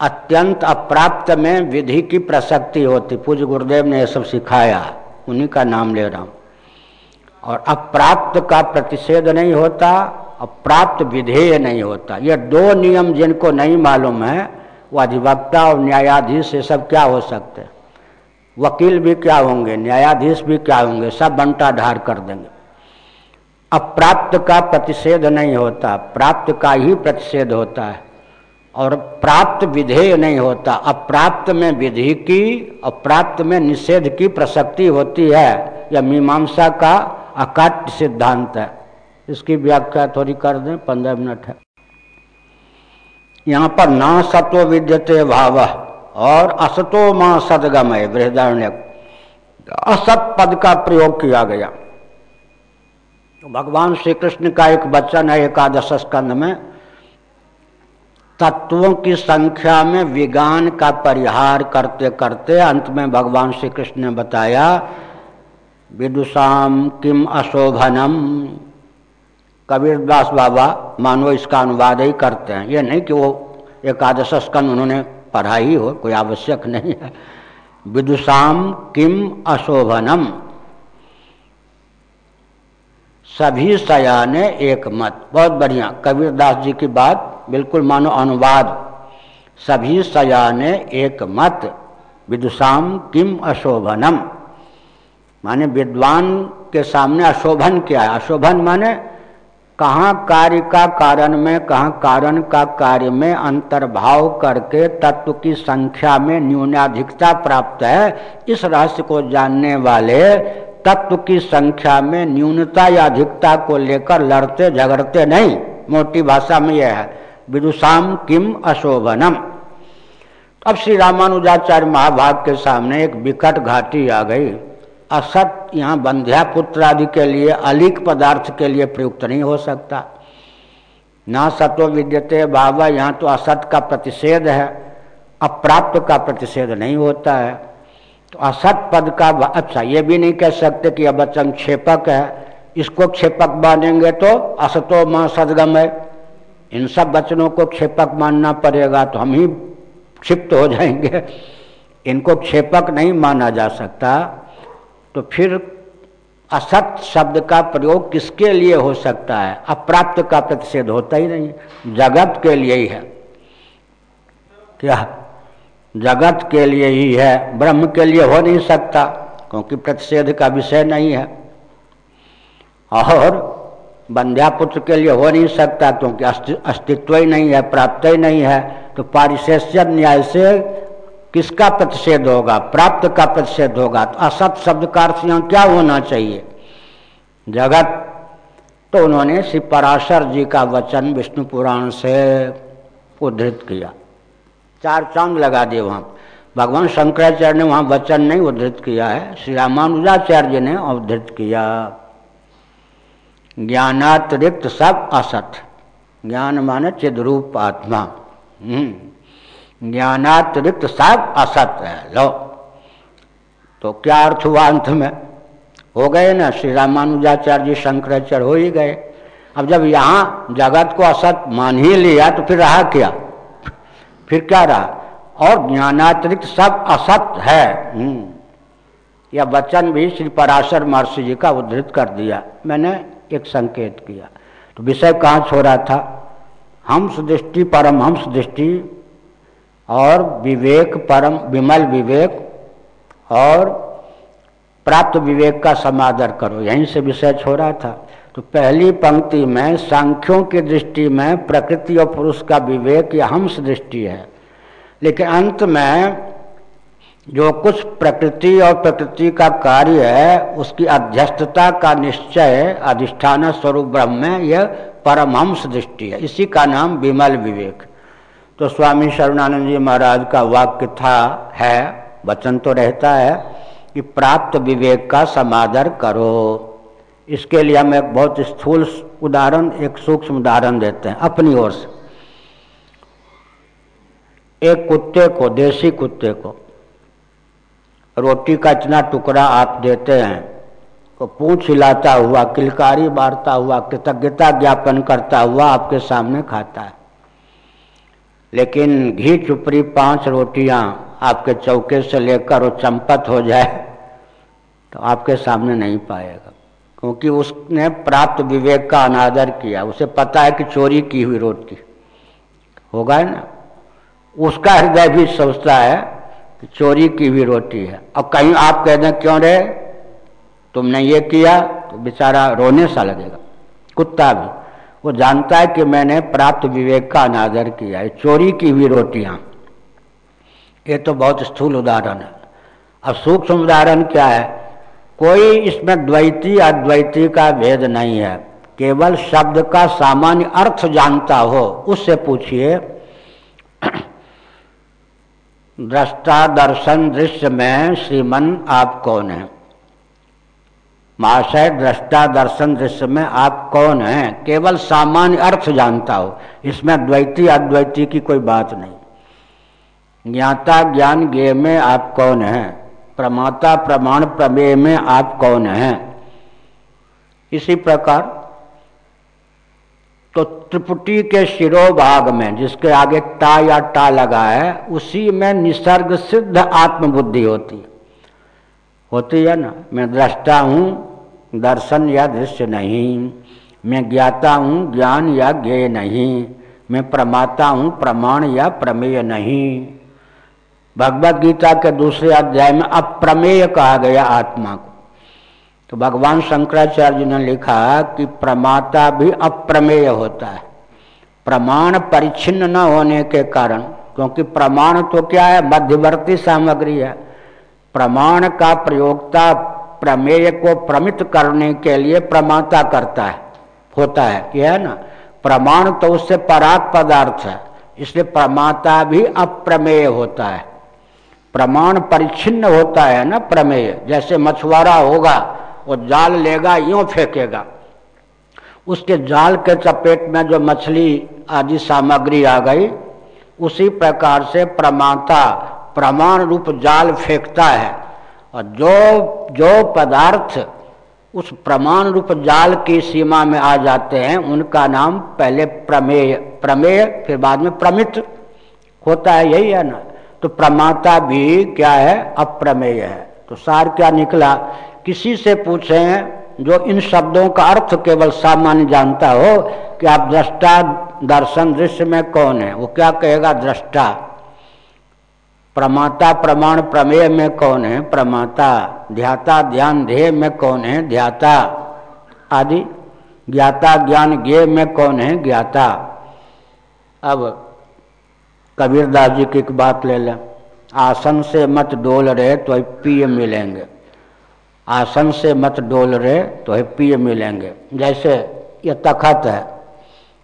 अत्यंत अप्राप्त में विधि की प्रसक्ति होती। पूज्य गुरुदेव ने यह सब सिखाया, उन्हीं का नाम ले रहा हूँ। और अप्राप्त का प्रतिषेध नहीं होता अप्राप्त विधेय नहीं होता। ये दो नियम जिनको नहीं मालूम है, वो अधिवक्ता और न्यायाधीश, ये सब क्या हो सकते हैं? वकील भी क्या होंगे? न्यायाधीश भी क्या होंगे? सब बंटाधार कर देंगे। अप्राप्त का प्रतिषेध नहीं होता। प्राप्त का ही प्रतिषेध होता है। और प्राप्त विधेय नहीं होता। अप्राप्त में विधि की, अप्राप्त में निषेध की प्रसक्ति होती है। यह मीमांसा का अकाट्य सिद्धांत है। इसकी व्याख्या थोड़ी कर दें, पंद्रह मिनट है। यहाँ पर न सत्व विद्यते भाव और असतो माँ सदगमय बृहदारण्य असत पद का प्रयोग किया गया। भगवान श्री कृष्ण का एक वचन है एकादश स्कंध में, तत्वों की संख्या में विज्ञान का परिहार करते करते अंत में भगवान श्री कृष्ण ने बताया विदुषाम किम अशोभनम? कबीरदास बाबा मानो इसका अनुवाद ही करते हैं। ये नहीं कि वो एकादश स्कंद उन्होंने पढ़ा ही हो, कोई आवश्यक नहीं है। विदुषाम किम अशोभनम। सभी सयाने एक मत बहुत बढ़िया। कबीरदास जी की बात बिल्कुल मानो अनुवाद। सभी सयाने एक मत विदुषाम किम अशोभनम। माने विद्वान के सामने अशोभन क्या है? अशोभन माने कहाँ कार्य का कारण में, कहाँ कारण का कार्य में अंतर्भाव करके तत्व की संख्या में न्यूनाधिकता प्राप्त है, इस रहस्य को जानने वाले तत्व की संख्या में न्यूनता या अधिकता को लेकर लड़ते झगड़ते नहीं। मोटी भाषा में यह है विदुषाम किम अशोभनम। अब श्री रामानुजाचार्य महाभाग के सामने एक विकट घाटी आ गई। असत यहाँ बंध्या पुत्र आदि के लिए अलिक पदार्थ के लिए प्रयुक्त नहीं हो सकता। ना सत्व विद्यते बाबा, यहाँ तो असत का प्रतिषेध है, अप्राप्त का प्रतिषेध नहीं होता है। तो असत पद का अच्छा ये भी नहीं कह सकते कि यह वचन क्षेपक है। इसको क्षेपक मानेंगे तो असतो माँ सदगम है। इन सब वचनों को क्षेपक मानना पड़ेगा तो हम ही क्षिप्त हो जाएँगे। इनको क्षेपक नहीं माना जा सकता। तो फिर असत शब्द का प्रयोग किसके लिए हो सकता है? अप्राप्त का प्रतिषेध होता ही नहीं, जगत के लिए ही है। क्या? जगत के लिए ही है, ब्रह्म के लिए हो नहीं सकता, क्योंकि प्रतिषेध का विषय नहीं है। और बंध्यापुत्र के लिए हो नहीं सकता, क्योंकि अस्तित्व ही नहीं है, प्राप्त ही नहीं है तो पारिशेष्य न्याय से किसका प्रतिषेध होगा? प्राप्त का प्रतिषेध होगा। तो असत शब्द का अर्थ यहाँ क्या होना चाहिए? जगत तो उन्होंने श्री पराशर जी का वचन विष्णु पुराण से उद्धृत किया। चार चाँद लगा दिए वहाँ। भगवान शंकराचार्य ने वहाँ वचन नहीं उद्धृत किया है। श्री रामानुजाचार्य ने उद्धृत किया। ज्ञानातिरिक्त सब असत। ज्ञान माने चिद्रूप आत्मा। हम्म। ज्ञानातिरिक्त सब असत है, लो। तो क्या अर्थ हुआ अंत में? हो गए ना, श्री रामानुजाचार्य जी शंकराचार्य हो ही गए। अब जब यहाँ जगत को असत मान ही लिया तो फिर रहा क्या? फिर क्या रहा? और ज्ञानातिरिक्त सब असत है। हम्म। यह वचन भी श्री पराशर महर्षि जी का उद्धृत कर दिया। मैंने एक संकेत किया। तो विषय कहाँ छोड़ा था? हंस दृष्टि परम हंस दृष्टि और विवेक परम विमल विवेक और प्राप्त विवेक का समादर करो। यहीं से विषय छोड़ा था। तो पहली पंक्ति में सांख्यों की दृष्टि में प्रकृति और पुरुष का विवेक या हंस दृष्टि है। लेकिन अंत में जो कुछ प्रकृति और प्रकृति का कार्य है, उसकी अध्यस्तता का निश्चय अधिष्ठान स्वरूप ब्रह्म में यह परमहंस दृष्टि है। इसी का नाम विमल विवेक। तो स्वामी शरणानंद जी महाराज का वाक्य था, है, वचन तो रहता है कि प्राप्त विवेक का समादर करो। इसके लिए हम एक बहुत स्थूल उदाहरण, एक सूक्ष्म उदाहरण देते हैं अपनी ओर से। एक कुत्ते को, देसी कुत्ते को, रोटी का इतना टुकड़ा आप देते हैं तो पूछ हिलाता हुआ, किलकारी मारता हुआ, कृतज्ञता ज्ञापन करता हुआ आपके सामने खाता है। लेकिन घी चुपरी पाँच रोटियाँ आपके चौके से लेकर वो चंपत हो जाए तो आपके सामने नहीं पाएगा। क्योंकि उसने प्राप्त विवेक का अनादर किया। उसे पता है कि चोरी की हुई रोटी। होगा ना? उसका हृदय भी सोचता है कि चोरी की हुई रोटी है। अब कहीं आप कह दें, क्यों रे? तुमने ये किया? तो बेचारा रोने सा लगेगा। कुत्ता भी। वो जानता है कि मैंने प्राप्त विवेक का अनादर किया है, चोरी की हुई रोटियाँ। ये तो बहुत स्थूल उदाहरण है। अब सूक्ष्म उदाहरण क्या है? कोई इसमें द्वैती अद्वैती का भेद नहीं है। केवल शब्द का सामान्य अर्थ जानता हो, उससे पूछिए। (clears throat) दृष्टा दर्शन दृश्य में श्रीमन आप कौन है? महाशय दृष्टा दर्शन दृश्य में आप कौन हैं? केवल सामान्य अर्थ जानता हो। इसमें द्वैती अद्वैती की कोई बात नहीं। ज्ञाता ज्ञान ज्ञ में आप कौन हैं? प्रमाता प्रमाण प्रमेय में आप कौन हैं? इसी प्रकार तो त्रिपुटी के शिरोभाग में, जिसके आगे टा या टा लगा है, उसी में निसर्ग सिद्ध आत्मबुद्धि होती होती है ना? मैं दृष्टा हूँ, दर्शन या दृश्य नहीं। मैं ज्ञाता हूँ, ज्ञान या ज्ञेय नहीं। मैं प्रमाता हूँ, प्रमाण या प्रमेय नहीं। भगवत गीता के दूसरे अध्याय में अप्रमेय कहा गया आत्मा को। तो भगवान शंकराचार्य ने लिखा कि प्रमाता भी अप्रमेय होता है। प्रमाण परिच्छिन्न न होने के कारण, क्योंकि प्रमाण तो क्या है? मध्यवर्ती सामग्री है। प्रमाण का प्रयोगता प्रमेय को प्रमित करने के लिए प्रमाता करता है, होता है यह ना? प्रमाण तो उससे पराग पदार्थ है, इसलिए प्रमाता भी अप्रमेय होता है। प्रमाण परिच्छिन्न होता है ना, प्रमेय? जैसे मछुआरा होगा, वो जाल लेगा, यूँ फेंकेगा। उसके जाल के चपेट में जो मछली आदि सामग्री आ गई, उसी प्रकार से प्रमाता प्रमाण रूप जाल फेंकता है। और जो जो पदार्थ उस प्रमाण रूप जाल की सीमा में आ जाते हैं, उनका नाम पहले प्रमेय प्रमेय, फिर बाद में प्रमित होता है, यही है ना। तो प्रमाता भी क्या है? अप्रमेय है। तो सार क्या निकला? किसी से पूछे जो इन शब्दों का अर्थ केवल सामान्य जानता हो कि आप दृष्टा दर्शन दृश्य में कौन है? वो क्या कहेगा? दृष्टा। प्रमाता प्रमाण प्रमेय में कौन है? प्रमाता। ध्याता ध्यान ध्येय में कौन है? ध्याता। आदि। ज्ञाता ज्ञान ज्ञ में कौन है? ज्ञाता। अब कबीरदास जी की एक बात ले लें। आसन से मत डोल रहे तो पिय मिलेंगे। आसन से मत डोल रहे तो पिय मिलेंगे। जैसे ये तखत है,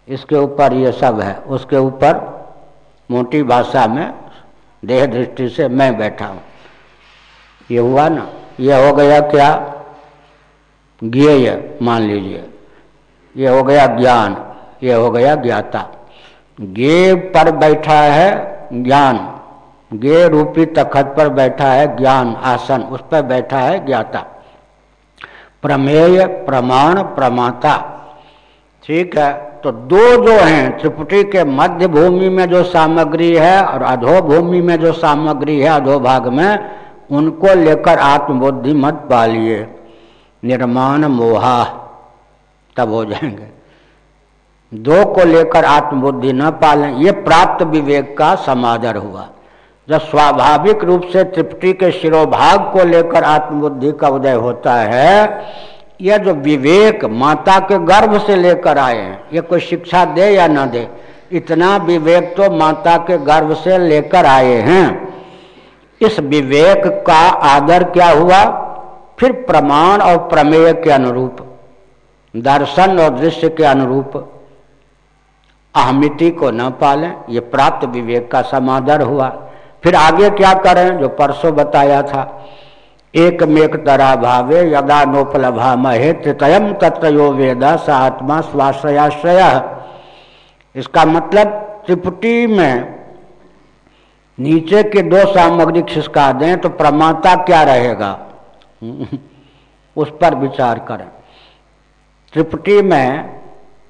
इसके ऊपर ये सब है। उसके ऊपर मोटी भाषा में देह दृष्टि से मैं बैठा हूँ। ये हुआ ना? ये हो गया क्या? ज्ञेय, मान लीजिए। ये हो गया ज्ञान, ये हो गया ज्ञाता। गे पर बैठा है ज्ञान। गे रूपी तखत पर बैठा है ज्ञान, आसन। उस पर बैठा है ज्ञाता। प्रमेय, प्रमाण, प्रमाता। ठीक है? तो दो जो हैं, त्रिपुटी के मध्य भूमि में जो सामग्री है और अधो भूमि में जो सामग्री है अधो भाग में, उनको लेकर आत्मबुद्धि मत पालिए। निर्माण मोहा। तब हो जाएँगे। दो को लेकर आत्मबुद्धि न पालें, ये प्राप्त विवेक का समादर हुआ। जब स्वाभाविक रूप से त्रिपुटी के शिरोभाग को लेकर आत्मबुद्धि का उदय होता है यह जो विवेक माता के गर्भ से लेकर आए हैं, ये कोई शिक्षा दे या ना दे, इतना विवेक तो माता के गर्भ से लेकर आए हैं। इस विवेक का आदर क्या हुआ? फिर प्रमाण और प्रमेय के अनुरूप, दर्शन और दृश्य के अनुरूप। अहमिति को न पालें, ये प्राप्त विवेक का समादर हुआ। फिर आगे क्या करें, जो परसों बताया था एक मेक तरा भावे यदा नोपलभा महे तृतयम तत्यो वेद, स आत्मा स्वाश्रयाश्रय। इसका मतलब त्रिपुटी में नीचे के दो सामग्री खिसका दें तो प्रमाता क्या रहेगा? (laughs) उस पर विचार करें। त्रिपुटी में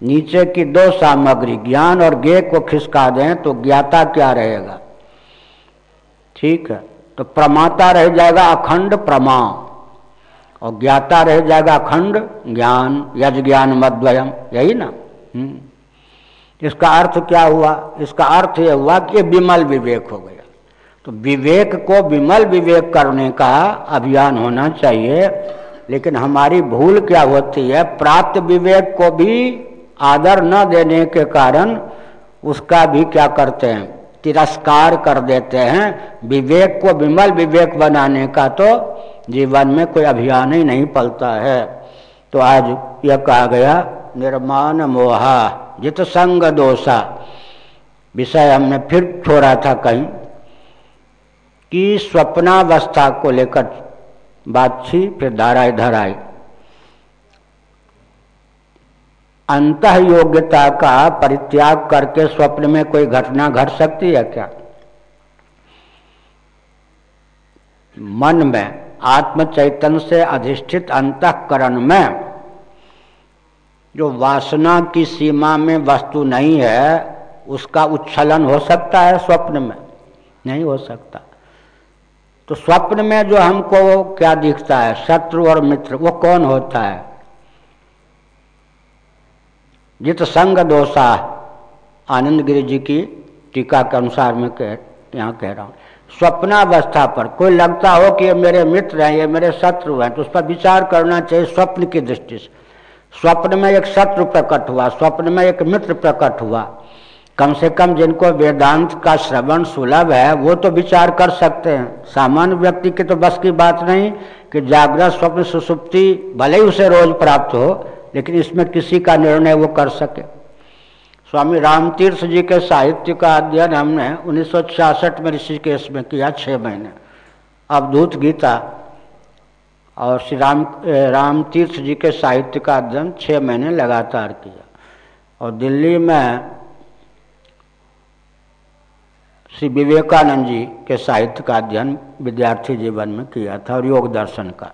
नीचे की दो सामग्री, ज्ञान और ज्ञ को खिसका दें तो ज्ञाता क्या रहेगा? ठीक है। तो प्रमाता रह जाएगा अखंड प्रमा। और ज्ञाता रह जाएगा अखंड ज्ञान यज ज्ञान मद्वयम। यही ना? हम्म। इसका अर्थ क्या हुआ? इसका अर्थ यह हुआ कि विमल विवेक हो गया। तो विवेक को विमल विवेक करने का अभियान होना चाहिए। लेकिन हमारी भूल क्या होती है? प्राप्त विवेक को भी आदर न देने के कारण उसका भी क्या करते हैं? तिरस्कार कर देते हैं। विवेक को विमल विवेक बनाने का तो जीवन में कोई अभियान ही नहीं पलता है। तो आज यह कहा गया, निर्माण मोहा, जित संग दोषा। विषय हमने फिर छोड़ा था कहीं कि स्वप्नावस्था को लेकर बात थी फिर धारा इधर आई। अंत योग्यता का परित्याग करके स्वप्न में कोई घटना घट सकती है क्या? मन में आत्म चैतन्य से अधिष्ठित अंतकरण में जो वासना की सीमा में वस्तु नहीं है, उसका उच्छलन हो सकता है स्वप्न में? नहीं हो सकता। तो स्वप्न में जो हमको क्या दिखता है? शत्रु और मित्र, वो कौन होता है? जित संग दोषा आनंद गिरी जी की टीका के अनुसार मैं कह, यहाँ कह रहा हूँ। स्वप्नावस्था पर कोई लगता हो कि ये मेरे मित्र हैं, ये मेरे शत्रु हैं तो उस पर विचार करना चाहिए स्वप्न की दृष्टि से। स्वप्न में एक शत्रु प्रकट हुआ, स्वप्न में एक मित्र प्रकट हुआ। कम से कम जिनको वेदांत का श्रवण सुलभ है, वो तो विचार कर सकते हैं। सामान्य व्यक्ति की तो बस की बात नहीं कि जागृत स्वप्न सुसुप्ति, भले ही उसे रोज प्राप्त हो लेकिन इसमें किसी का निर्णय वो कर सके। स्वामी रामतीर्थ जी के साहित्य का अध्ययन हमने उन्नीस सौ छियासठ में ऋषिकेश में किया छः महीने। अवधूत गीता और श्री राम रामतीर्थ जी के साहित्य का अध्ययन छः महीने लगातार किया। और दिल्ली में श्री विवेकानंद जी के साहित्य का अध्ययन विद्यार्थी जीवन में किया था और योग दर्शन का।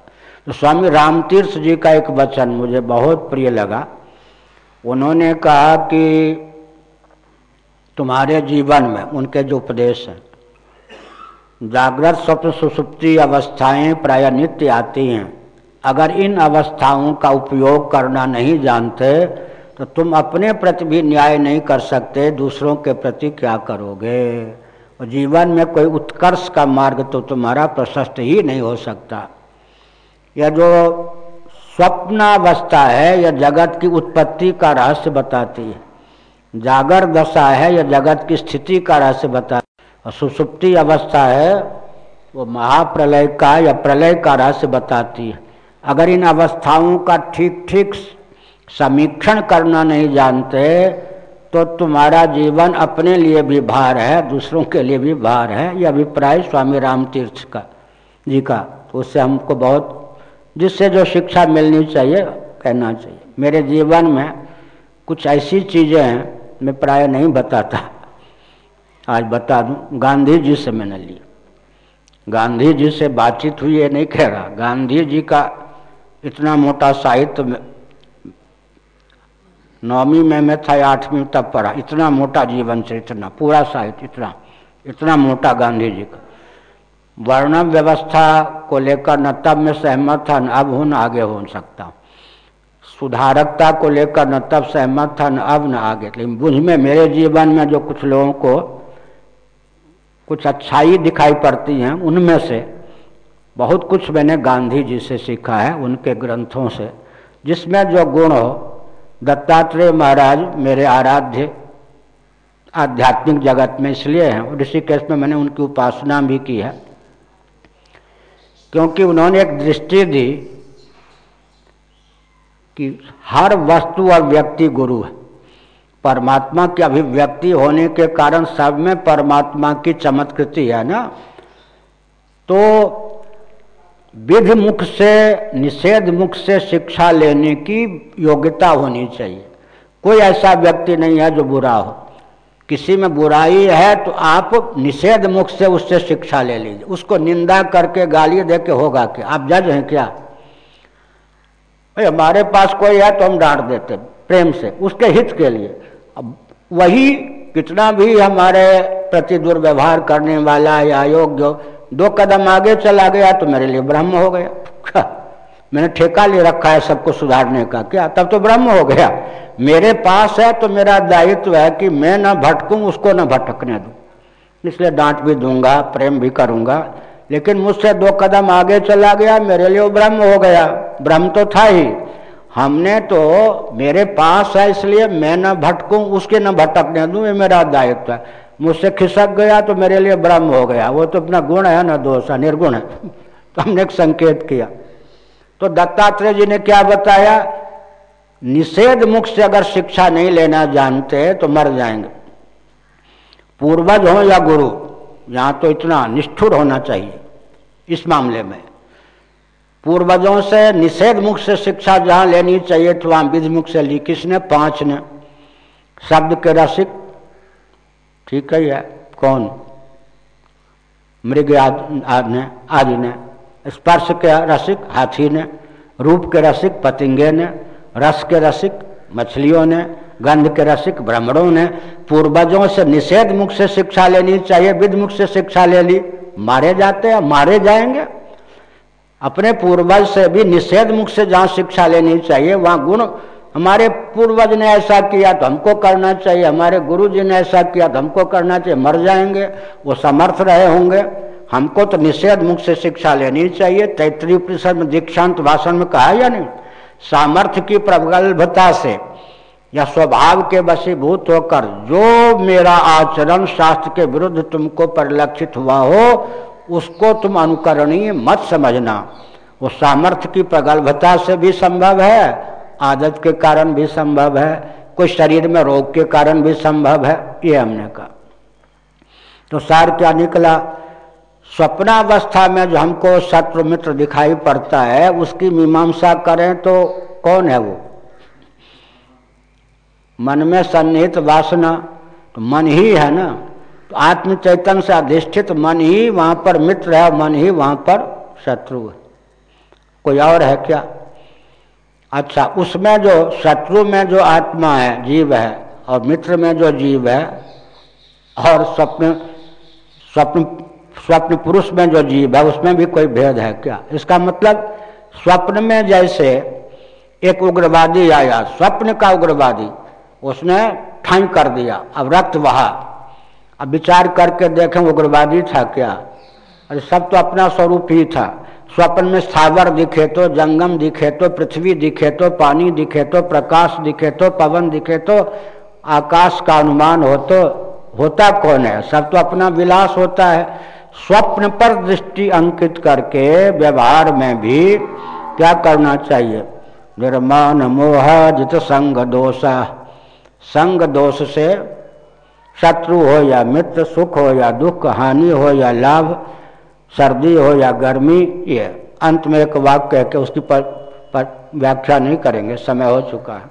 तो स्वामी रामतीर्थ जी का एक वचन मुझे बहुत प्रिय लगा। उन्होंने कहा कि तुम्हारे जीवन में उनके जो उपदेश हैं, जागृत स्वप्न सुसुप्ति अवस्थाएँ प्राय नित्य आती हैं। अगर इन अवस्थाओं का उपयोग करना नहीं जानते तो तुम अपने प्रति भी न्याय नहीं कर सकते, दूसरों के प्रति क्या करोगे? और जीवन में कोई उत्कर्ष का मार्ग तो तुम्हारा प्रशस्त ही नहीं हो सकता। यह जो स्वप्नावस्था है, यह जगत की उत्पत्ति का रहस्य बताती है। जागर दशा है, यह जगत की स्थिति का रहस्य बताती और सुसुप्ति अवस्था है, वो महाप्रलय का, या प्रलय का रहस्य बताती है। अगर इन अवस्थाओं का ठीक ठीक समीक्षण करना नहीं जानते तो तुम्हारा जीवन अपने लिए भी भार है, दूसरों के लिए भी भार है। यह अभिप्राय स्वामी राम तीर्थ का, जी का। तो उससे हमको बहुत, जिससे जो शिक्षा मिलनी चाहिए, कहना चाहिए। मेरे जीवन में कुछ ऐसी चीज़ें हैं, मैं प्राय नहीं बताता। आज बता दूँ गांधी जी से मैंने ली। गांधी जी से बातचीत हुई है नहीं कह रहा। गांधी जी का इतना मोटा साहित्य नौवीं में मैं था, आठवीं तब पढ़ा। इतना मोटा जीवन से, इतना पूरा साहित्य, इतना इतना मोटा गांधी जी का। वर्ण व्यवस्था को लेकर न तब में सहमत था, न अब हूँ, न आगे हो सकता। सुधारकता को लेकर न तब सहमत था, न अब, न आगे। लेकिन बुझ में, मेरे जीवन में जो कुछ लोगों को कुछ अच्छाई दिखाई पड़ती हैं, उनमें से बहुत कुछ मैंने गांधी जी से सीखा है, उनके ग्रंथों से, जिसमें जो गुण हो दत्तात्रेय महाराज मेरे आराध्य आध्यात्मिक जगत में इसलिए हैं ऋषिकेश में मैंने उनकी उपासना भी की है। क्योंकि उन्होंने एक दृष्टि दी कि हर वस्तु और व्यक्ति गुरु है। परमात्मा की अभिव्यक्ति होने के कारण सब में परमात्मा की चमत्कृति है ना? तो विधि मुख से निषेध मुख से शिक्षा लेने की योग्यता होनी चाहिए। कोई ऐसा व्यक्ति नहीं है जो बुरा हो। किसी में बुराई है तो आप निषेध मुख से उससे शिक्षा ले लीजिए। उसको निंदा करके गाली दे के होगा क्या? आप जज हैं क्या? भाई, हमारे पास कोई है तो हम डांट देते प्रेम से, उसके हित के लिए। अब वही कितना भी हमारे प्रति दुर्व्यवहार करने वाला या योग्य दो कदम आगे चला गया तो मेरे लिए ब्रह्म हो गया। मैंने ठेका ले रखा है सबको सुधारने का। क्या? तब तो ब्रह्म हो गया। मेरे पास है तो मेरा दायित्व है कि मैं न भटकूं, उसको ना भटकने दूँ। इसलिए डांट भी दूँगा, प्रेम भी करूँगा। लेकिन मुझसे दो कदम आगे चला गया, मेरे लिए ब्रह्म हो गया। ब्रह्म तो था ही। हमने तो मेरे पास है, इसलिए मैं न भटकूं, उसके न भटकने दूँ, ये मेरा दायित्व है। मुझसे खिसक गया तो मेरे लिए ब्रह्म हो गया। वो तो अपना गुण है ना, दोष है, निर्गुण है। (laughs) तो हमने एक संकेत किया। तो दत्तात्रेय जी ने क्या बताया? निषेध मुख से अगर शिक्षा नहीं लेना जानते तो मर जाएँगे। पूर्वज हो या गुरु, यहाँ तो इतना निष्ठुर होना चाहिए इस मामले में। पूर्वजों से निषेध मुख से शिक्षा जहाँ लेनी चाहिए तो वहाँ विधि मुख से ली। किसने? पाँच ने। शब्द के रसिक ठीक है? कौन? मृग आदि ने आदि ने, स्पर्श के रसिक, हाथी ने, रूप के रसिक, पतिंगे ने, रस के रसिक, मछलियों ने, गंध के रसिक, ब्राह्मणों ने, पूर्वजों से निषेध मुख से शिक्षा लेनी चाहिए, विध मुख से शिक्षा ले ली। मारे जाते हैं, मारे जाएँगे। अपने पूर्वज से भी निषेध मुख से जहाँ शिक्षा लेनी चाहिए, वहाँ गुण हमारे पूर्वज ने ऐसा किया तो हमको करना चाहिए, हमारे गुरु जी ने ऐसा किया तो हमको करना चाहिए, मर जाएँगे, वो समर्थ रहे होंगे। हमको तो निषेध मुख से शिक्षा लेनी चाहिए तैतरी परिषद में, दीक्षांत भाषण में कहा या नहीं? सामर्थ्य की प्रगल्भता से या स्वभाव के वशीभूत होकर जो मेरा आचरण शास्त्र के विरुद्ध तुमको परिलक्षित हुआ हो, उसको तुम अनुकरणीय मत समझना। वो सामर्थ्य की प्रगल्भता से भी संभव है आदत के कारण भी संभव है कोई शरीर में रोग के कारण भी संभव है, ये हमने कहा। तो सार क्या निकला? स्वप्नावस्था में जो हमको शत्रु मित्र दिखाई पड़ता है, उसकी मीमांसा करें तो कौन है वो? मन में सन्निहित वासना तो मन ही है ना? तो आत्म चैतन्य से अधिष्ठित मन ही वहाँ पर मित्र है मन ही वहाँ पर शत्रु है। कोई और है क्या? अच्छा उसमें जो शत्रु में जो आत्मा है, जीव है, और मित्र में जो जीव है, और स्वप्न स्वप्न स्वप्न पुरुष में जो जीव है, उसमें भी कोई भेद है क्या? इसका मतलब स्वप्न में जैसे एक उग्रवादी आया, स्वप्न का उग्रवादी, उसने ठाई कर दिया, अब रक्त बहा। अब विचार करके देखें, उग्रवादी था क्या? अरे, सब तो अपना स्वरूप ही था। स्वप्न में स्थावर दिखे तो जंगम दिखे तो पृथ्वी दिखे तो पानी दिखे तो प्रकाश दिखे तो पवन दिखे तो आकाश का अनुमान हो तो होता कौन है? सब तो अपना विलास होता है। स्वप्न पर दृष्टि अंकित करके व्यवहार में भी क्या करना चाहिए? निर्माण मोह, जित संग दोष। संग दोष से शत्रु हो या मित्र, सुख हो या दुख, हानि हो या लाभ सर्दी हो या गर्मी ये अंत में एक वाक्य कह के उसकी पर, पर व्याख्या नहीं करेंगे समय हो चुका है।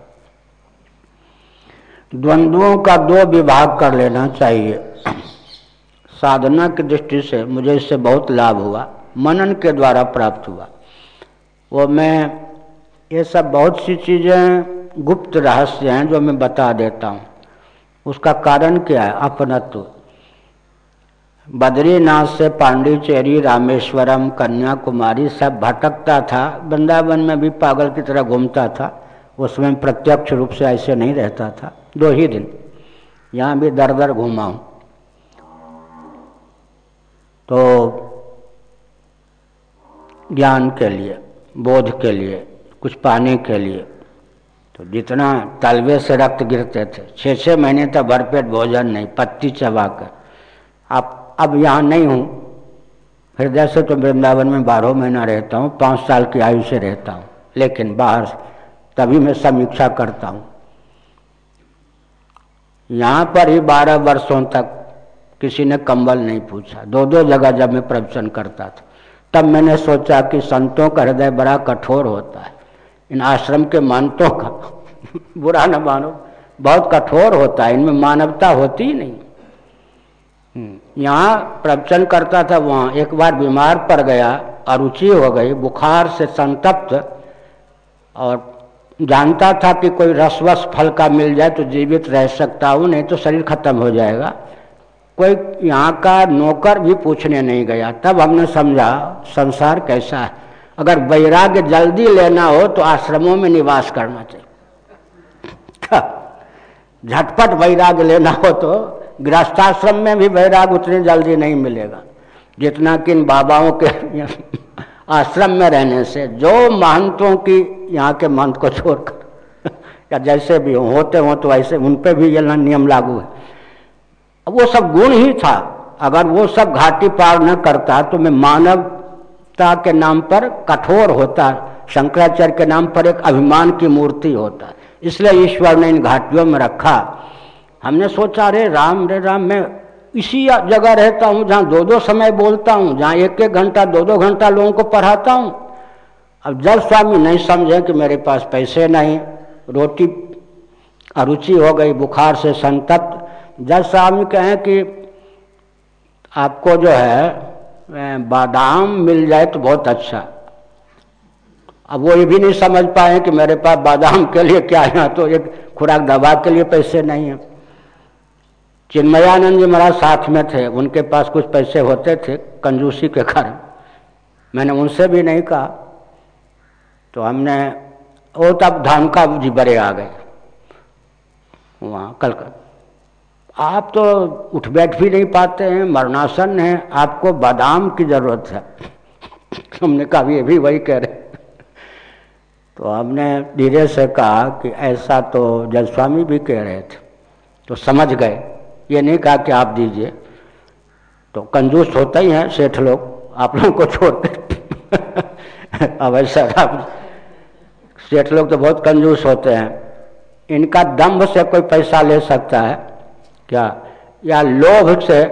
द्वंद्वों का दो विभाग कर लेना चाहिए। साधना की दृष्टि से मुझे इससे बहुत लाभ हुआ मनन के द्वारा प्राप्त हुआ। वो मैं ये सब बहुत सी चीज़ें गुप्त रहस्य हैं जो मैं बता देता हूँ। उसका कारण क्या है? अपनत्व। बद्रीनाथ से पांडिचेरी रामेश्वरम कन्याकुमारी सब भटकता था। वृंदावन में भी पागल की तरह घूमता था। उसमें प्रत्यक्ष रूप से ऐसे नहीं रहता था। दो ही दिन। यहाँ भी दर दर घूमा हूँ। तो ज्ञान के लिए, बोध के लिए, कुछ पाने के लिए तो जितना तलवे से रक्त गिरते थे छः छः महीने तक भरपेट भोजन नहीं, पत्ती चबा कर अब अब यहाँ नहीं हूँ। हृदय से तो वृंदावन में बारह महीना रहता हूँ, पाँच साल की आयु से रहता हूँ, लेकिन बाहर तभी मैं समीक्षा करता हूँ। यहाँ पर ही बारह वर्षों तक किसी ने कंबल नहीं पूछा। दो दो जगह जब मैं प्रवचन करता था, तब मैंने सोचा कि संतों का हृदय बड़ा कठोर होता है। इन आश्रम के मानतों का, (laughs) बुरा न मानो, बहुत कठोर होता है। इनमें मानवता होती ही नहीं। यहाँ प्रवचन करता था, वहाँ एक बार बीमार पड़ गया अरुचि हो गई, बुखार से संतप्त और जानता था कि कोई रसवस फल का मिल जाए तो जीवित रह सकता हूँ, नहीं तो शरीर खत्म हो जाएगा। कोई यहाँ का नौकर भी पूछने नहीं गया। तब हमने समझा, संसार कैसा है? अगर वैराग्य जल्दी लेना हो तो आश्रमों में निवास करना चाहिए। (laughs) झटपट वैराग्य लेना हो तो गृहस्थाश्रम में भी वैराग उतनी जल्दी नहीं मिलेगा, जितना कि इन बाबाओं के (laughs) आश्रम में रहने से। जो महंतों की यहाँ के महंत को छोड़कर, या जैसे भी हो, होते हों तो ऐसे उन पर भी ये नियम लागू है। वो सब गुण ही था। अगर वो सब घाटी पार न करता तो मैं मानवता के नाम पर कठोर होता। शंकराचार्य के नाम पर एक अभिमान की मूर्ति होता। इसलिए ईश्वर ने इन घाटियों में रखा। हमने सोचा रे राम रे राम, मैं इसी जगह रहता हूँ, जहाँ दो दो समय बोलता हूँ, जहाँ एक एक घंटा, दो दो घंटा लोगों को पढ़ाता हूँ। अब जब स्वामी नहीं समझे कि मेरे पास पैसे नहीं, रोटी अरुचि हो गई, बुखार से संतप्त, जब स्वामी कहें कि आपको जो है बादाम मिल जाए तो बहुत अच्छा। अब वो ये भी नहीं समझ पाए कि मेरे पास बादाम के लिए क्या है तो एक खुराक दवा के लिए पैसे नहीं है। चिन्मयानंद जी महाराज साथ में थे, उनके पास कुछ पैसे होते थे कंजूसी के कारण। मैंने उनसे भी नहीं कहा। तो हमने वो तब धाम का जी बड़े आ गए वहाँ, कलकत्ता। आप तो उठ बैठ भी नहीं पाते हैं, मरणासन है, आपको बादाम की ज़रूरत है। हमने कहा, ये भी वही कह रहे तो हमने धीरे से कहा कि ऐसा तो जल स्वामी भी कह रहे थे। तो समझ गए। ये नहीं कहा कि आप दीजिए। तो कंजूस होता ही है, सेठ लोग। आप लोगों को छोड़ते। (laughs) अब ऐसा आप सेठ लोग तो बहुत कंजूस होते हैं। इनका दम्भ से कोई पैसा ले सकता है? क्या? या लोभ से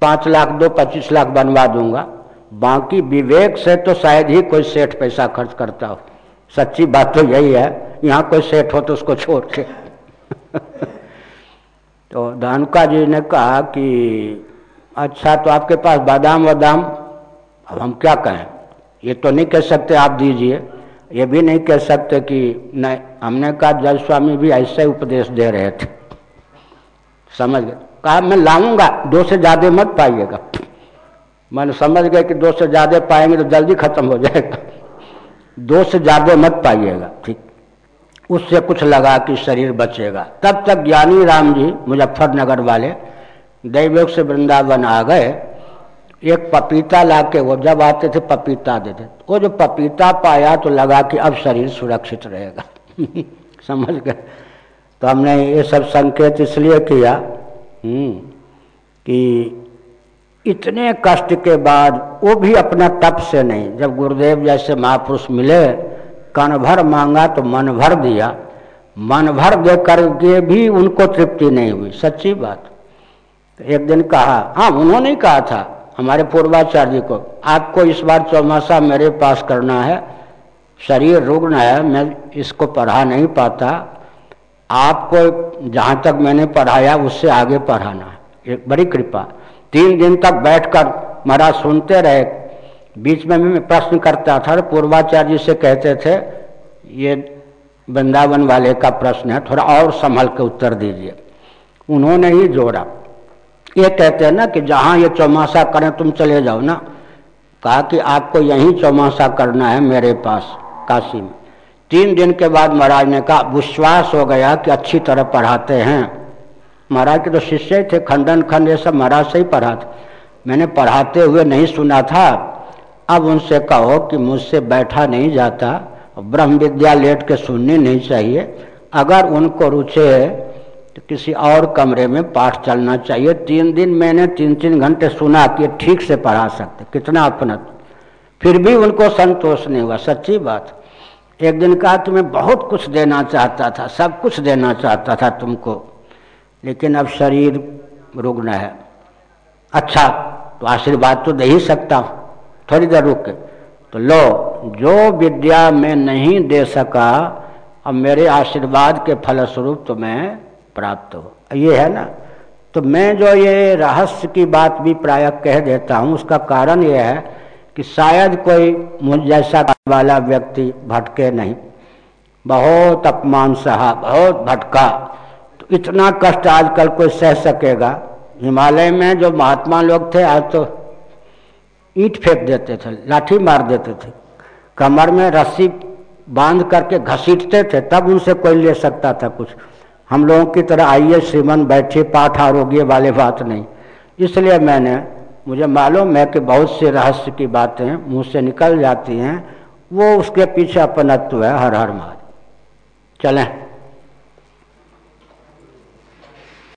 पाँच लाख दो, पच्चीस लाख बनवा दूँगा? बाकी विवेक से तो शायद ही कोई सेठ पैसा खर्च करता हो। सच्ची बात तो यही है। यहाँ कोई सेठ हो तो उसको छोड़ के। (laughs) तो धानुका जी ने कहा कि अच्छा तो आपके पास बादाम, वादाम? अब हम क्या कहें? ये तो नहीं कह सकते, आप दीजिए। ये भी नहीं कह सकते कि, नहीं, हमने कहा जज स्वामी भी ऐसे उपदेश दे रहे थे। समझ गए? कहा, मैं लाऊँगा, दो से ज़्यादा मत पाइएगा। मैंने समझ गए कि दो से ज़्यादा पाएँगे तो जल्दी खत्म हो जाएगा। दो से ज़्यादा मत पाइएगा, ठीक। उससे कुछ लगा कि शरीर बचेगा। तब तक ज्ञानी राम जी मुजफ्फरनगर वाले दैवयोग से वृंदावन आ गए। एक पपीता ला के वो जब आते थे पपीता देते। वो जो पपीता पाया तो लगा कि अब शरीर सुरक्षित रहेगा। (laughs) समझ गए? तो हमने ये सब संकेत इसलिए किया हम्म, कि इतने कष्ट के बाद वो भी अपना तप से नहीं। जब गुरुदेव जैसे महापुरुष मिले कण भर मांगा तो मन भर दिया। मन भर दे करके भी उनको तृप्ति नहीं हुई। सच्ची बात। तो एक दिन कहा हाँ उन्होंने कहा था, हमारे पूर्वाचार्य जी को, आपको इस बार चौमासा मेरे पास करना है। शरीर रुग्ण है, मैं इसको पढ़ा नहीं पाता। आपको जहाँ तक मैंने पढ़ाया, उससे आगे पढ़ाना एक बड़ी कृपा। तीन दिन तक बैठकर महाराज सुनते रहे बीच में मैं प्रश्न करता था पूर्वाचार्य से कहते थे, ये वृंदावन वाले का प्रश्न है, थोड़ा और संभल के उत्तर दीजिए। उन्होंने ही जोड़ा। ये कहते हैं ना कि जहाँ ये चौमासा करें, तुम चले जाओ ना। कहा कि आपको यहीं चौमासा करना है मेरे पास, काशी में। तीन दिन के बाद महाराज ने कहा, विश्वास हो गया कि अच्छी तरह पढ़ाते हैं। महाराज के तो शिष्य थे, खंडन खंड, ये सब महाराज से ही पढ़ाते। मैंने पढ़ाते हुए नहीं सुना था। अब उनसे कहो कि मुझसे बैठा नहीं जाता, ब्रह्म विद्या लेट के सुननी नहीं चाहिए। अगर उनको रुचे तो किसी और कमरे में पाठ चलना चाहिए। तीन दिन मैंने तीन तीन घंटे सुना कि ठीक से पढ़ा सकते, कितना अपना फिर भी उनको संतोष नहीं हुआ, सच्ची बात। एक दिन कहा, तुम्हें बहुत कुछ देना चाहता था, सब कुछ देना चाहता था तुमको, लेकिन अब शरीर रुग्ण है। अच्छा तो आशीर्वाद तो दे ही सकता हूँ। थोड़ी देर रुक के। तो लो, जो विद्या मैं नहीं दे सका, अब मेरे आशीर्वाद के फलस्वरूप तुम्हें प्राप्त हो। ये है ना? तो मैं जो ये रहस्य की बात भी प्राय कह देता हूँ, उसका कारण यह है कि शायद कोई मुझ जैसा वाला व्यक्ति भटके नहीं। बहुत अपमान सहा, बहुत भटका। तो इतना कष्ट आजकल कोई सह सकेगा? हिमालय में जो महात्मा लोग थे, आज तो ईंट फेंक देते थे, लाठी मार देते थे। कमर में रस्सी बाँध करके घसीटते थे, तब उनसे कोई ले सकता था कुछ। हम लोगों की तरह आइए, श्रीमन बैठे, पाठ आरोग्य वाले बात नहीं। इसलिए मैंने, मुझे मालूम है कि बहुत से रहस्य की बातें मुँह से निकल जाती हैं, वो उसके पीछे अपनत्व है, हर हर महादेव चलें।